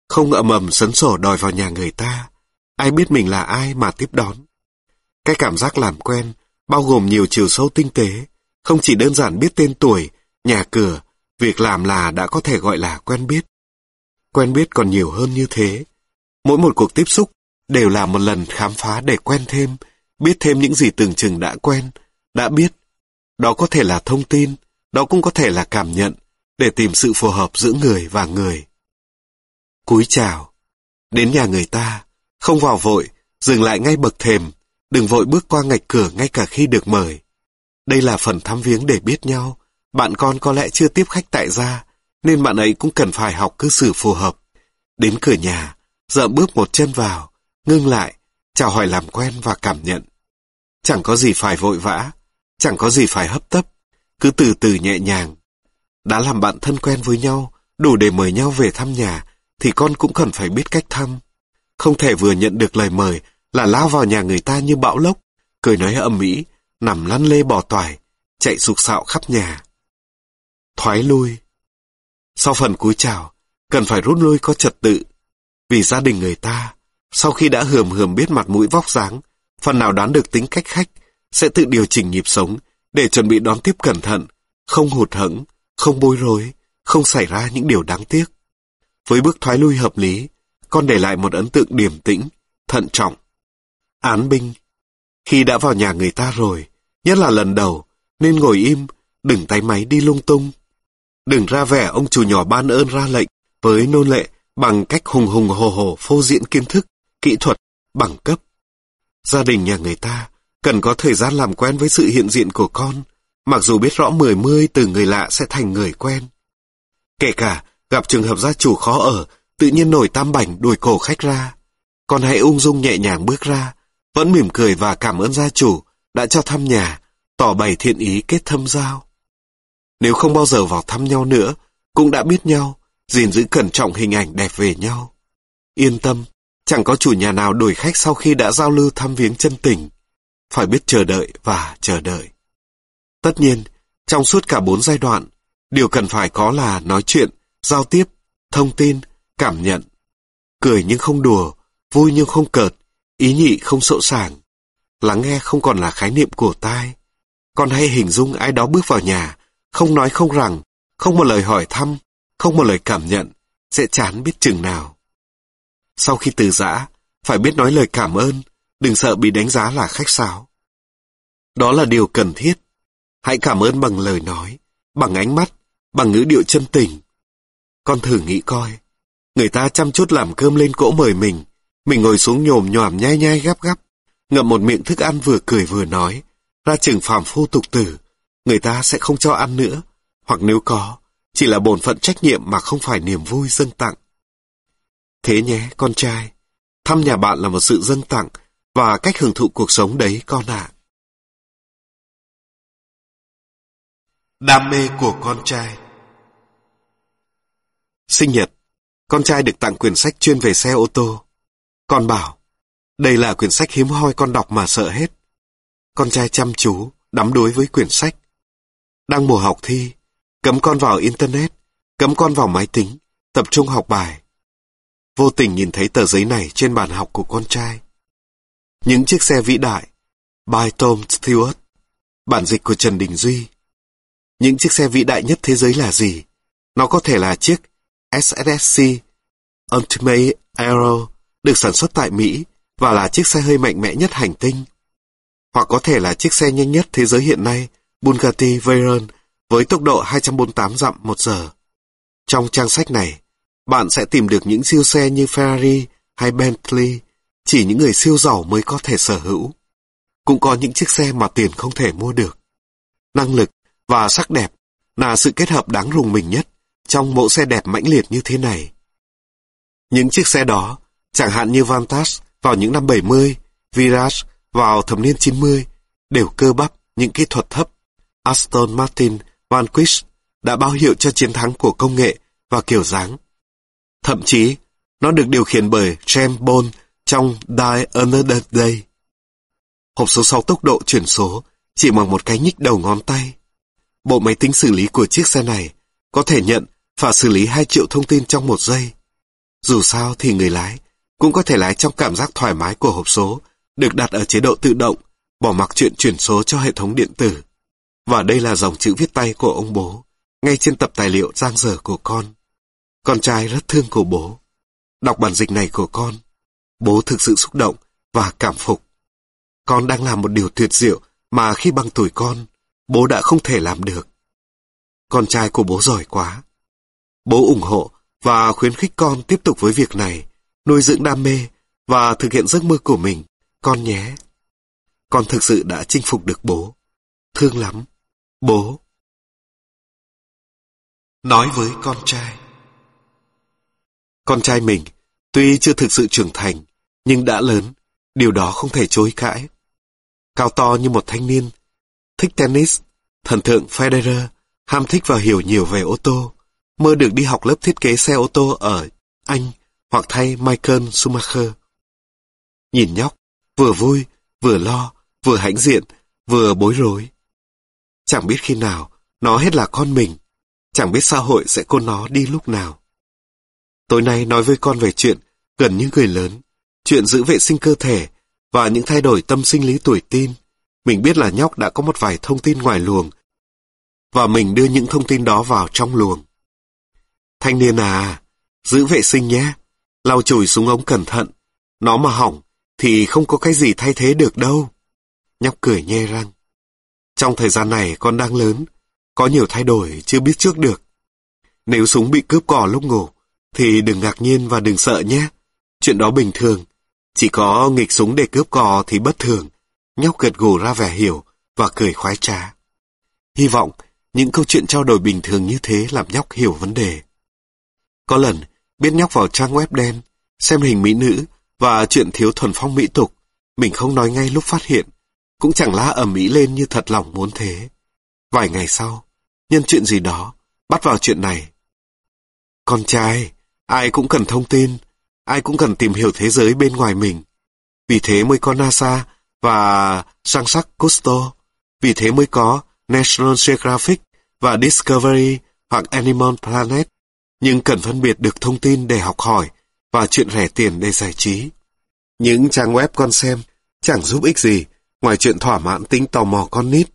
S1: không ầm ầm sấn sổ đòi vào nhà người ta. Ai biết mình là ai mà tiếp đón. Cái cảm giác làm quen, bao gồm nhiều chiều sâu tinh tế, không chỉ đơn giản biết tên tuổi, nhà cửa, việc làm là đã có thể gọi là quen biết. Quen biết còn nhiều hơn như thế. Mỗi một cuộc tiếp xúc đều là một lần khám phá để quen thêm, biết thêm những gì tưởng chừng đã quen, đã biết. Đó có thể là thông tin, đó cũng có thể là cảm nhận, để tìm sự phù hợp giữa người và người. Cúi chào. Đến nhà người ta, không vào vội, dừng lại ngay bậc thềm, đừng vội bước qua ngạch cửa ngay cả khi được mời. Đây là phần thăm viếng để biết nhau, bạn con có lẽ chưa tiếp khách tại gia, nên bạn ấy cũng cần phải học cư xử phù hợp. Đến cửa nhà, dậm bước một chân vào, ngưng lại, chào hỏi làm quen và cảm nhận. Chẳng có gì phải vội vã, chẳng có gì phải hấp tấp, cứ từ từ nhẹ nhàng. Đã làm bạn thân quen với nhau, đủ để mời nhau về thăm nhà, thì con cũng cần phải biết cách thăm. Không thể vừa nhận được lời mời là lao vào nhà người ta như bão lốc, cười nói âm ĩ nằm lăn lê bò toải, chạy sục sạo khắp nhà. Thoái lui. Sau phần cúi chào, cần phải rút lui có trật tự. Vì gia đình người ta, sau khi đã hườm hườm biết mặt mũi vóc dáng, phần nào đoán được tính cách khách, sẽ tự điều chỉnh nhịp sống để chuẩn bị đón tiếp cẩn thận, không hụt hẫng, không bối rối, không xảy ra những điều đáng tiếc. Với bước thoái lui hợp lý, con để lại một ấn tượng điềm tĩnh, thận trọng. Án binh. Khi đã vào nhà người ta rồi, nhất là lần đầu, nên ngồi im, đừng tay máy đi lung tung. Đừng ra vẻ ông chủ nhỏ ban ơn ra lệnh với nô lệ bằng cách hùng hùng hồ hồ phô diễn kiến thức, kỹ thuật, bằng cấp. Gia đình nhà người ta cần có thời gian làm quen với sự hiện diện của con, mặc dù biết rõ mười mươi từ người lạ sẽ thành người quen. Kể cả gặp trường hợp gia chủ khó ở, tự nhiên nổi tam bảnh đuổi cổ khách ra. Con hãy ung dung nhẹ nhàng bước ra, vẫn mỉm cười và cảm ơn gia chủ đã cho thăm nhà, tỏ bày thiện ý kết thâm giao. Nếu không bao giờ vào thăm nhau nữa, cũng đã biết nhau, gìn giữ cẩn trọng hình ảnh đẹp về nhau. Yên tâm, chẳng có chủ nhà nào đuổi khách sau khi đã giao lưu thăm viếng chân tình. Phải biết chờ đợi và chờ đợi. Tất nhiên, trong suốt cả bốn giai đoạn, điều cần phải có là nói chuyện, giao tiếp, thông tin, cảm nhận. Cười nhưng không đùa, vui nhưng không cợt, ý nhị không sộ sàng. Lắng nghe không còn là khái niệm của tai. Còn hay hình dung ai đó bước vào nhà, không nói không rằng, không một lời hỏi thăm, không một lời cảm nhận, sẽ chán biết chừng nào. Sau khi từ giã, phải biết nói lời cảm ơn, đừng sợ bị đánh giá là khách sáo. Đó là điều cần thiết. Hãy cảm ơn bằng lời nói, bằng ánh mắt, bằng ngữ điệu chân tình. Con thử nghĩ coi, người ta chăm chút làm cơm lên cỗ mời mình, mình ngồi xuống nhồm nhòm nhai nhai gắp gắp, ngậm một miệng thức ăn vừa cười vừa nói, ra chừng phàm phu tục tử, người ta sẽ không cho ăn nữa, hoặc nếu có, chỉ là bổn phận trách nhiệm mà không phải niềm vui dân tặng. Thế nhé, con trai, thăm nhà bạn là một sự dân tặng và cách hưởng thụ cuộc sống đấy con ạ. Đam mê của con trai Sinh nhật, con trai được tặng quyển sách chuyên về xe ô tô. Con bảo, đây là quyển sách hiếm hoi con đọc mà sợ hết. Con trai chăm chú, đắm đuối với quyển sách. Đang mùa học thi, cấm con vào Internet, cấm con vào máy tính, tập trung học bài. Vô tình nhìn thấy tờ giấy này trên bàn học của con trai. Những chiếc xe vĩ đại, by Tom Stewart, bản dịch của Trần Đình Duy. Những chiếc xe vĩ đại nhất thế giới là gì? Nó có thể là chiếc SSC Ultimate Aero được sản xuất tại Mỹ và là chiếc xe hơi mạnh mẽ nhất hành tinh. Hoặc có thể là chiếc xe nhanh nhất thế giới hiện nay, Bugatti Veyron, với tốc độ 248 dặm một giờ. Trong trang sách này, bạn sẽ tìm được những siêu xe như Ferrari hay Bentley, chỉ những người siêu giàu mới có thể sở hữu. Cũng có những chiếc xe mà tiền không thể mua được. Năng lực và sắc đẹp là sự kết hợp đáng rùng mình nhất trong mẫu xe đẹp mãnh liệt như thế này. Những chiếc xe đó, chẳng hạn như Vantage vào những năm 70, Virage vào thập niên 90, đều cơ bắp những kỹ thuật thấp. Aston Martin, Vanquish đã báo hiệu cho chiến thắng của công nghệ và kiểu dáng. Thậm chí, nó được điều khiển bởi James Bond trong Die Another Day. Hộp số 6 tốc độ chuyển số chỉ bằng một cái nhích đầu ngón tay. Bộ máy tính xử lý của chiếc xe này có thể nhận và xử lý 2 triệu thông tin trong một giây. Dù sao thì người lái cũng có thể lái trong cảm giác thoải mái của hộp số được đặt ở chế độ tự động, bỏ mặc chuyện chuyển số cho hệ thống điện tử. Và đây là dòng chữ viết tay của ông bố, ngay trên tập tài liệu giang dở của con. Con trai rất thương của bố. Đọc bản dịch này của con, bố thực sự xúc động và cảm phục. Con đang làm một điều tuyệt diệu mà khi bằng tuổi con, bố đã không thể làm được. Con trai của bố giỏi quá. Bố ủng hộ và khuyến khích con tiếp tục với việc này, nuôi dưỡng đam mê và thực hiện giấc mơ của mình, con nhé. Con thực sự đã chinh phục được bố. Thương lắm. Bố. Nói với con trai. Con trai mình, tuy chưa thực sự trưởng thành, nhưng đã lớn, điều đó không thể chối cãi. Cao to như một thanh niên, thích tennis, thần tượng Federer, ham thích và hiểu nhiều về ô tô, mơ được đi học lớp thiết kế xe ô tô ở Anh hoặc thay Michael Schumacher. Nhìn nhóc, vừa vui, vừa lo, vừa hãnh diện, vừa bối rối. Chẳng biết khi nào nó hết là con mình, chẳng biết xã hội sẽ cô nó đi lúc nào. Tối nay nói với con về chuyện gần như người lớn, chuyện giữ vệ sinh cơ thể và những thay đổi tâm sinh lý tuổi tin. Mình biết là nhóc đã có một vài thông tin ngoài luồng và mình đưa những thông tin đó vào trong luồng. Thanh niên à, Giữ vệ sinh nhé. Lau chùi súng ống cẩn thận. Nó mà hỏng, thì không có cái gì thay thế được đâu. Nhóc cười nhe răng. Trong thời gian này con đang lớn, có nhiều thay đổi chưa biết trước được. Nếu súng bị cướp cò lúc ngủ, thì đừng ngạc nhiên và đừng sợ nhé. Chuyện đó bình thường. Chỉ có nghịch súng để cướp cò thì bất thường. Nhóc gật gù ra vẻ hiểu và cười khoái trá. Hy vọng những câu chuyện trao đổi bình thường như thế làm nhóc hiểu vấn đề. Có lần, biết nhóc vào trang web đen, xem hình mỹ nữ và chuyện thiếu thuần phong mỹ tục, mình không nói ngay lúc phát hiện, cũng chẳng la ầm ĩ lên như thật lòng muốn thế. Vài ngày sau, nhân chuyện gì đó, bắt vào chuyện này. Con trai, ai cũng cần thông tin, ai cũng cần tìm hiểu thế giới bên ngoài mình. Vì thế mới có NASA và sang sắc Cousteau. Vì thế mới có National Geographic và Discovery hoặc Animal Planet. Nhưng cần phân biệt được thông tin để học hỏi và chuyện rẻ tiền để giải trí. Những trang web con xem chẳng giúp ích gì ngoài chuyện thỏa mãn tính tò mò con nít.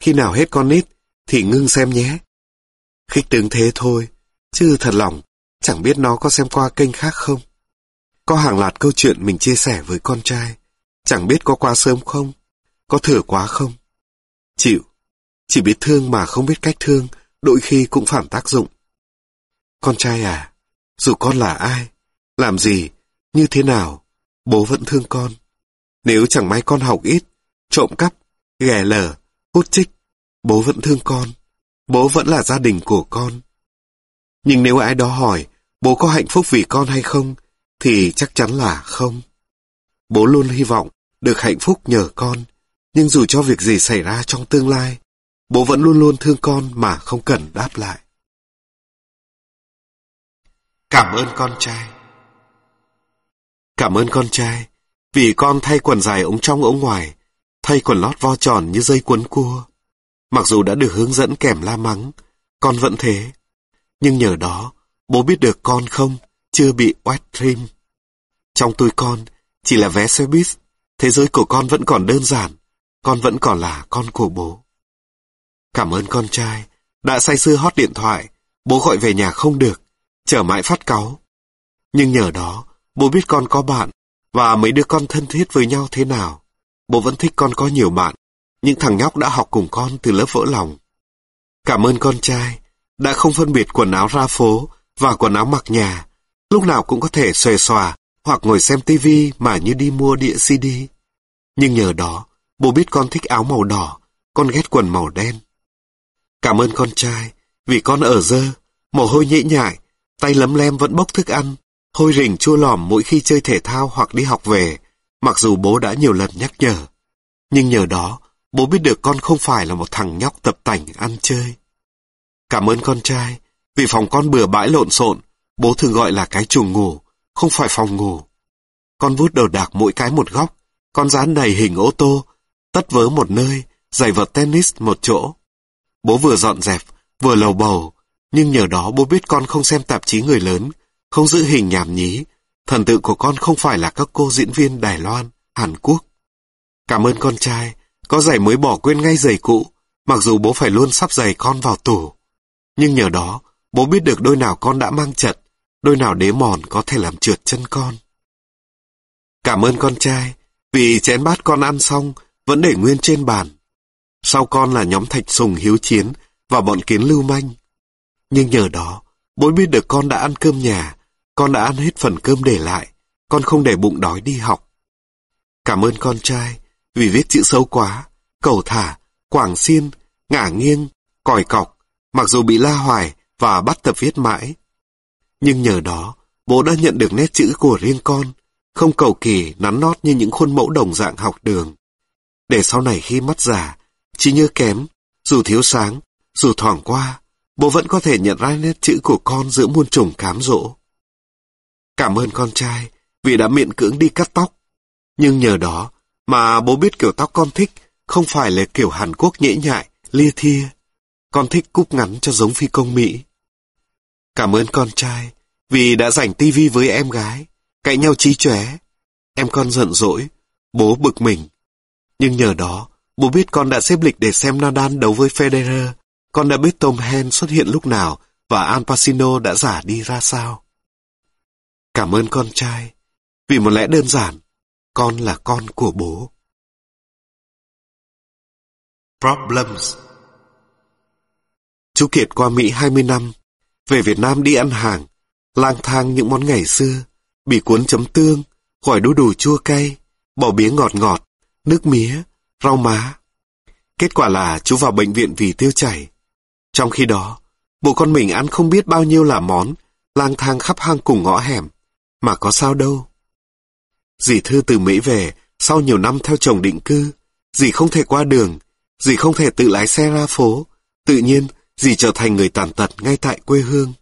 S1: Khi nào hết con nít thì ngưng xem nhé. Khích tướng thế thôi, chứ thật lòng chẳng biết nó có xem qua kênh khác không. Có hàng loạt câu chuyện mình chia sẻ với con trai, chẳng biết có quá sớm không, có thừa quá không. Chịu, chỉ biết thương mà không biết cách thương, đôi khi cũng phản tác dụng. Con trai à, dù con là ai, làm gì, như thế nào, bố vẫn thương con. Nếu chẳng may con học ít, trộm cắp, ghẻ lở, hút chích, bố vẫn thương con. Bố vẫn là gia đình của con. Nhưng nếu ai đó hỏi bố có hạnh phúc vì con hay không, thì chắc chắn là không. Bố luôn hy vọng được hạnh phúc nhờ con, nhưng dù cho việc gì xảy ra trong tương lai, bố vẫn luôn luôn thương con mà không cần đáp lại. Cảm ơn con trai Cảm ơn con trai, vì con thay quần dài ống trong ống ngoài, thay quần lót vo tròn như dây quấn cua. Mặc dù đã được hướng dẫn kèm la mắng, con vẫn thế. Nhưng nhờ đó, bố biết được con không, chưa bị oát trim. Trong tôi con, chỉ là vé xe buýt, thế giới của con vẫn còn đơn giản, con vẫn còn là con của bố. Cảm ơn con trai, đã say sưa hót điện thoại, bố gọi về nhà không được, trở mãi phát cáu. Nhưng nhờ đó, bố biết con có bạn, và mấy đứa con thân thiết với nhau thế nào. Bố vẫn thích con có nhiều bạn, những thằng nhóc đã học cùng con từ lớp vỡ lòng. Cảm ơn con trai, đã không phân biệt quần áo ra phố và quần áo mặc nhà, lúc nào cũng có thể xòe xòa hoặc ngồi xem tivi mà như đi mua đĩa CD. Nhưng nhờ đó, bố biết con thích áo màu đỏ, con ghét quần màu đen. Cảm ơn con trai, vì con ở dơ, mồ hôi nhễ nhại, tay lấm lem vẫn bốc thức ăn, hôi rình chua lòm mỗi khi chơi thể thao hoặc đi học về, mặc dù bố đã nhiều lần nhắc nhở. Nhưng nhờ đó, bố biết được con không phải là một thằng nhóc tập tành ăn chơi. Cảm ơn con trai, vì phòng con bừa bãi lộn xộn, bố thường gọi là cái chuồng ngủ, không phải phòng ngủ. Con vút đầu đạc mỗi cái một góc, con dán đầy hình ô tô, tất vớ một nơi, giày vợt tennis một chỗ. Bố vừa dọn dẹp, vừa lầu bầu, nhưng nhờ đó bố biết con không xem tạp chí người lớn, không giữ hình nhảm nhí. Thần tượng của con không phải là các cô diễn viên Đài Loan, Hàn Quốc. Cảm ơn con trai, có giày mới bỏ quên ngay giày cũ, mặc dù bố phải luôn sắp giày con vào tủ. Nhưng nhờ đó, bố biết được đôi nào con đã mang chật, đôi nào đế mòn có thể làm trượt chân con. Cảm ơn con trai, vì chén bát con ăn xong, vẫn để nguyên trên bàn. Sau con là nhóm thạch sùng hiếu chiến và bọn kiến lưu manh. Nhưng nhờ đó, bố biết được con đã ăn cơm nhà, con đã ăn hết phần cơm để lại, con không để bụng đói đi học. Cảm ơn con trai, vì viết chữ xấu quá, cầu thả, quảng xiên, ngả nghiêng, còi cọc, mặc dù bị la hoài và bắt tập viết mãi. Nhưng nhờ đó, bố đã nhận được nét chữ của riêng con, không cầu kỳ, nắn nót như những khuôn mẫu đồng dạng học đường. Để sau này khi mắt già, trí nhớ kém, dù thiếu sáng, dù thoảng qua, bố vẫn có thể nhận ra nét chữ của con giữa muôn trùng cám dỗ. Cảm ơn con trai vì đã miễn cưỡng đi cắt tóc. Nhưng nhờ đó mà bố biết kiểu tóc con thích không phải là kiểu Hàn Quốc nhễ nhại, lia thia. Con thích cúp ngắn cho giống phi công Mỹ. Cảm ơn con trai vì đã dành tivi với em gái, cãi nhau trí chóe. Em con giận dỗi, bố bực mình. Nhưng nhờ đó, bố biết con đã xếp lịch để xem Nadal đấu với Federer. Con đã biết Tom Hanks xuất hiện lúc nào và Al Pacino đã giả đi ra sao. Cảm ơn con trai. Vì một lẽ đơn giản, con là con của bố. Problems Chú Kiệt qua Mỹ 20 năm, về Việt Nam đi ăn hàng, lang thang những món ngày xưa, bị cuốn chấm tương, gỏi đu đủ chua cay, bò bía ngọt ngọt, nước mía, rau má. Kết quả là chú vào bệnh viện vì tiêu chảy. Trong khi đó, bộ con mình ăn không biết bao nhiêu là món, lang thang khắp hang cùng ngõ hẻm, mà có sao đâu. Dì Thư từ Mỹ về, sau nhiều năm theo chồng định cư, dì không thể qua đường, dì không thể tự lái xe ra phố, tự nhiên dì trở thành người tàn tật ngay tại quê hương.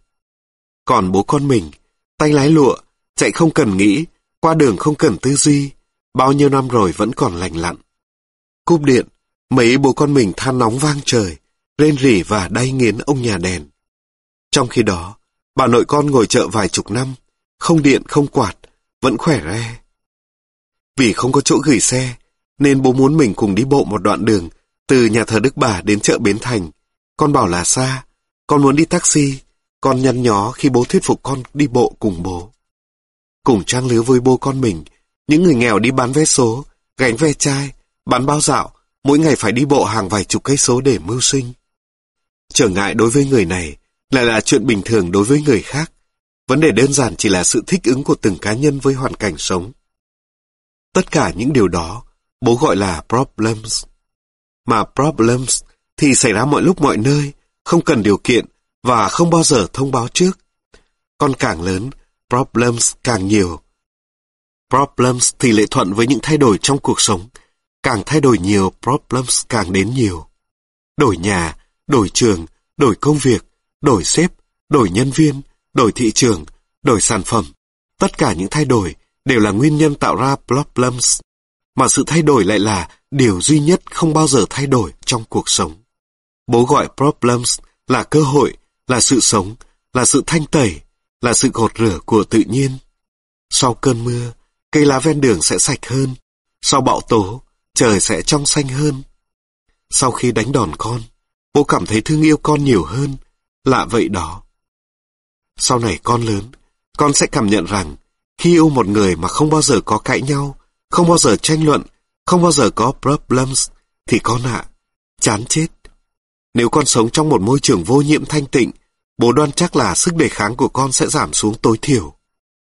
S1: Còn bố con mình, tay lái lụa, chạy không cần nghĩ, qua đường không cần tư duy, bao nhiêu năm rồi vẫn còn lành lặn. Cúp điện, mấy bố con mình than nóng vang trời, lên rỉ và đay nghiến ông nhà đèn. Trong khi đó, bà nội con ngồi chợ vài chục năm, không điện không quạt, vẫn khỏe re. Vì không có chỗ gửi xe, nên bố muốn mình cùng đi bộ một đoạn đường từ nhà thờ Đức Bà đến chợ Bến Thành. Con bảo là xa, con muốn đi taxi, con nhăn nhó khi bố thuyết phục con đi bộ cùng bố. Cùng trang lứa với bố con mình, những người nghèo đi bán vé số, gánh ve chai, bán bao dạo, mỗi ngày phải đi bộ hàng vài chục cây số để mưu sinh. Trở ngại đối với người này lại là chuyện bình thường đối với người khác. Vấn đề đơn giản chỉ là sự thích ứng của từng cá nhân với hoàn cảnh sống. Tất cả những điều đó, bố gọi là problems. Mà problems thì xảy ra mọi lúc mọi nơi, không cần điều kiện và không bao giờ thông báo trước. Con càng lớn, problems càng nhiều. Problems thì lệ thuận với những thay đổi trong cuộc sống. Càng thay đổi nhiều, problems càng đến nhiều. Đổi nhà, đổi trường, đổi công việc, đổi sếp, đổi nhân viên, đổi thị trường, đổi sản phẩm. Tất cả những thay đổi đều là nguyên nhân tạo ra problems. Mà sự thay đổi lại là điều duy nhất không bao giờ thay đổi trong cuộc sống. Bố gọi problems là cơ hội, là sự sống, là sự thanh tẩy, là sự gột rửa của tự nhiên. Sau cơn mưa, cây lá ven đường sẽ sạch hơn. Sau bão tố, trời sẽ trong xanh hơn. Sau khi đánh đòn con, bố cảm thấy thương yêu con nhiều hơn. Lạ vậy đó. Sau này con lớn, con sẽ cảm nhận rằng khi yêu một người mà không bao giờ có cãi nhau, không bao giờ tranh luận, không bao giờ có problems, thì con ạ, chán chết. Nếu con sống trong một môi trường vô nhiễm thanh tịnh, bố đoan chắc là sức đề kháng của con sẽ giảm xuống tối thiểu.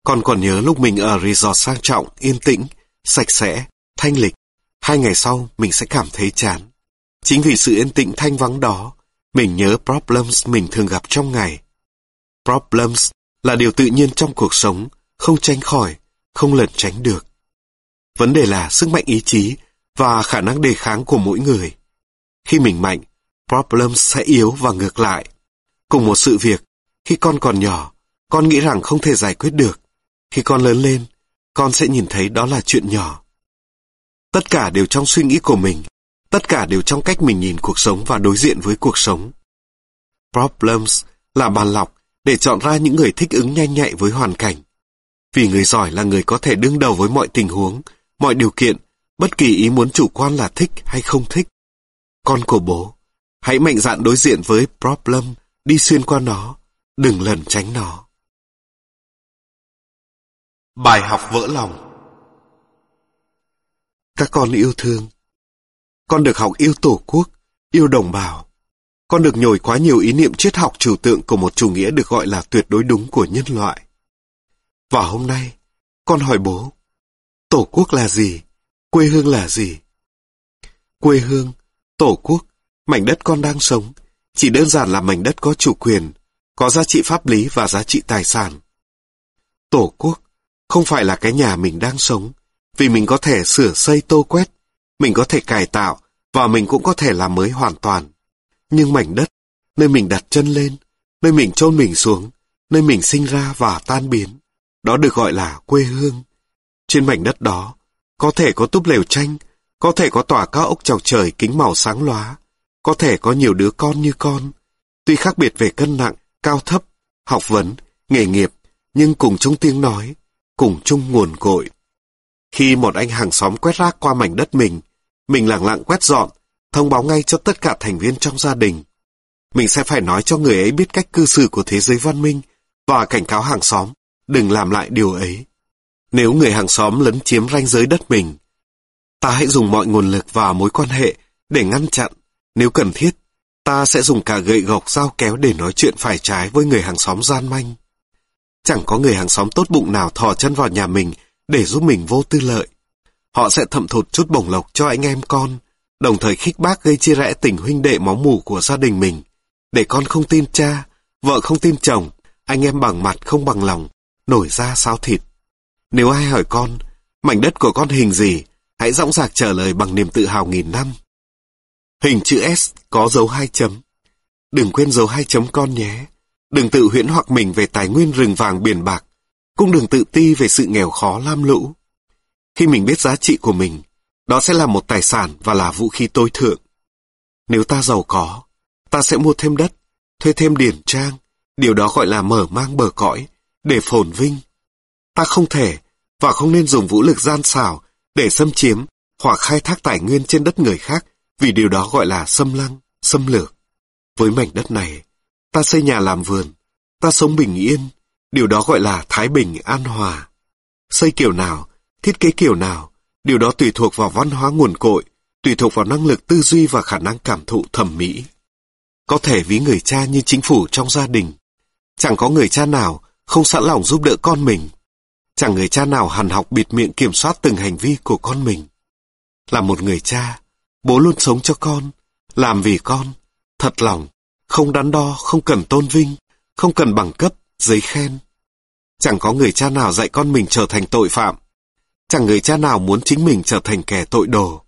S1: Con còn nhớ lúc mình ở resort sang trọng, yên tĩnh, sạch sẽ, thanh lịch. Hai ngày sau, mình sẽ cảm thấy chán. Chính vì sự yên tĩnh thanh vắng đó, mình nhớ problems mình thường gặp trong ngày. Problems là điều tự nhiên trong cuộc sống, không tránh khỏi, không lẩn tránh được. Vấn đề là sức mạnh ý chí và khả năng đề kháng của mỗi người. Khi mình mạnh, problems sẽ yếu và ngược lại. Cùng một sự việc, khi con còn nhỏ, con nghĩ rằng không thể giải quyết được. Khi con lớn lên, con sẽ nhìn thấy đó là chuyện nhỏ. Tất cả đều trong suy nghĩ của mình, tất cả đều trong cách mình nhìn cuộc sống và đối diện với cuộc sống. Problems là bàn lọc để chọn ra những người thích ứng nhanh nhạy với hoàn cảnh. Vì người giỏi là người có thể đương đầu với mọi tình huống, mọi điều kiện, bất kỳ ý muốn chủ quan là thích hay không thích. Con của bố, hãy mạnh dạn đối diện với problem, đi xuyên qua nó, đừng lẩn tránh nó. Bài học vỡ lòng Các con yêu thương Con được học yêu Tổ quốc, yêu đồng bào. Con được nhồi quá nhiều ý niệm triết học trừu tượng của một chủ nghĩa được gọi là tuyệt đối đúng của nhân loại. Và hôm nay, con hỏi bố, Tổ quốc là gì? Quê hương là gì? Quê hương, Tổ quốc, mảnh đất con đang sống, chỉ đơn giản là mảnh đất có chủ quyền, có giá trị pháp lý và giá trị tài sản. Tổ quốc không phải là cái nhà mình đang sống, vì mình có thể sửa xây tô quét, mình có thể cải tạo và mình cũng có thể làm mới hoàn toàn. Nhưng mảnh đất, nơi mình đặt chân lên, nơi mình chôn mình xuống, nơi mình sinh ra và tan biến, đó được gọi là quê hương. Trên mảnh đất đó, có thể có túp lều tranh, có thể có tòa cao ốc chọc trời kính màu sáng lóa, có thể có nhiều đứa con như con. Tuy khác biệt về cân nặng, cao thấp, học vấn, nghề nghiệp, nhưng cùng chung tiếng nói, cùng chung nguồn cội. Khi một anh hàng xóm quét rác qua mảnh đất mình, mình lặng lặng quét dọn, thông báo ngay cho tất cả thành viên trong gia đình. Mình sẽ phải nói cho người ấy biết cách cư xử của thế giới văn minh và cảnh cáo hàng xóm đừng làm lại điều ấy. Nếu người hàng xóm lấn chiếm ranh giới đất mình, ta hãy dùng mọi nguồn lực và mối quan hệ để ngăn chặn. Nếu cần thiết, ta sẽ dùng cả gậy gộc dao kéo để nói chuyện phải trái với người hàng xóm gian manh. Chẳng có người hàng xóm tốt bụng nào thò chân vào nhà mình để giúp mình vô tư lợi. Họ sẽ thậm thụt chút bổng lộc cho anh em con, đồng thời khích bác gây chia rẽ tình huynh đệ máu mủ của gia đình mình, để con không tin cha, vợ không tin chồng, anh em bằng mặt không bằng lòng, nổi ra sao thịt. Nếu ai hỏi con, mảnh đất của con hình gì, hãy dõng dạc trả lời bằng niềm tự hào nghìn năm. Hình chữ S có dấu hai chấm. Đừng quên dấu hai chấm con nhé. Đừng tự huyễn hoặc mình về tài nguyên rừng vàng biển bạc, cũng đừng tự ti về sự nghèo khó lam lũ. Khi mình biết giá trị của mình, đó sẽ là một tài sản và là vũ khí tối thượng. Nếu ta giàu có, ta sẽ mua thêm đất, thuê thêm điển trang, điều đó gọi là mở mang bờ cõi, để phồn vinh. Ta không thể và không nên dùng vũ lực gian xảo để xâm chiếm hoặc khai thác tài nguyên trên đất người khác vì điều đó gọi là xâm lăng, xâm lược. Với mảnh đất này, ta xây nhà làm vườn, ta sống bình yên, điều đó gọi là thái bình an hòa. Xây kiểu nào, thiết kế kiểu nào, điều đó tùy thuộc vào văn hóa nguồn cội, tùy thuộc vào năng lực tư duy và khả năng cảm thụ thẩm mỹ. Có thể ví người cha như chính phủ trong gia đình. Chẳng có người cha nào không sẵn lòng giúp đỡ con mình. Chẳng người cha nào hằn học bịt miệng kiểm soát từng hành vi của con mình. Là một người cha, bố luôn sống cho con, làm vì con, thật lòng, không đắn đo, không cần tôn vinh, không cần bằng cấp, giấy khen. Chẳng có người cha nào dạy con mình trở thành tội phạm. Chẳng người cha nào muốn chính mình trở thành kẻ tội đồ.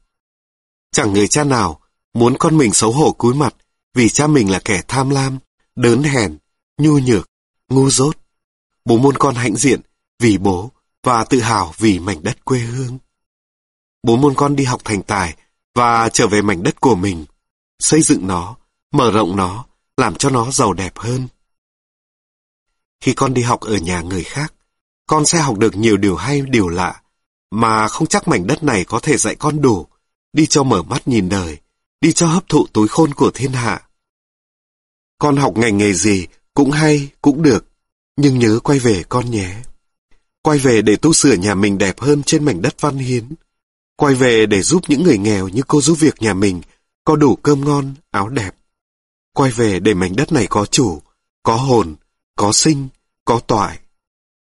S1: Chẳng người cha nào muốn con mình xấu hổ cúi mặt vì cha mình là kẻ tham lam, đớn hèn, nhu nhược, ngu dốt. Bố muốn con hãnh diện vì bố và tự hào vì mảnh đất quê hương. Bố muốn con đi học thành tài và trở về mảnh đất của mình, xây dựng nó, mở rộng nó, làm cho nó giàu đẹp hơn. Khi con đi học ở nhà người khác, con sẽ học được nhiều điều hay, điều lạ, mà không chắc mảnh đất này có thể dạy con đủ, đi cho mở mắt nhìn đời, đi cho hấp thụ túi khôn của thiên hạ. Con học ngành nghề gì cũng hay, cũng được, nhưng nhớ quay về con nhé. Quay về để tu sửa nhà mình đẹp hơn trên mảnh đất văn hiến. Quay về để giúp những người nghèo như cô giúp việc nhà mình có đủ cơm ngon, áo đẹp. Quay về để mảnh đất này có chủ, có hồn, có sinh, có toại.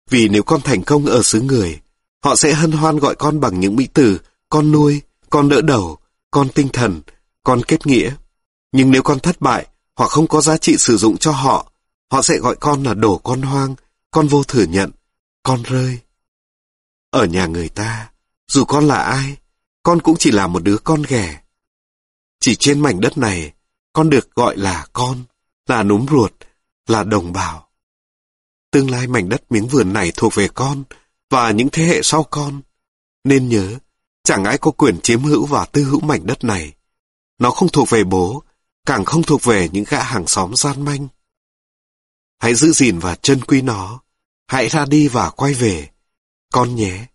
S1: Vì nếu con thành công ở xứ người, họ sẽ hân hoan gọi con bằng những mỹ từ con nuôi, con đỡ đầu, con tinh thần, con kết nghĩa. Nhưng nếu con thất bại hoặc không có giá trị sử dụng cho họ, họ sẽ gọi con là đổ con hoang, con vô thừa nhận, con rơi. Ở nhà người ta, dù con là ai, con cũng chỉ là một đứa con ghẻ. Chỉ trên mảnh đất này, con được gọi là con, là núm ruột, là đồng bào. Tương lai mảnh đất miếng vườn này thuộc về con và những thế hệ sau con. Nên nhớ, chẳng ai có quyền chiếm hữu và tư hữu mảnh đất này. Nó không thuộc về bố, càng không thuộc về những gã hàng xóm gian manh. Hãy giữ gìn và trân quý nó. Hãy ra đi và quay về. Con nhé.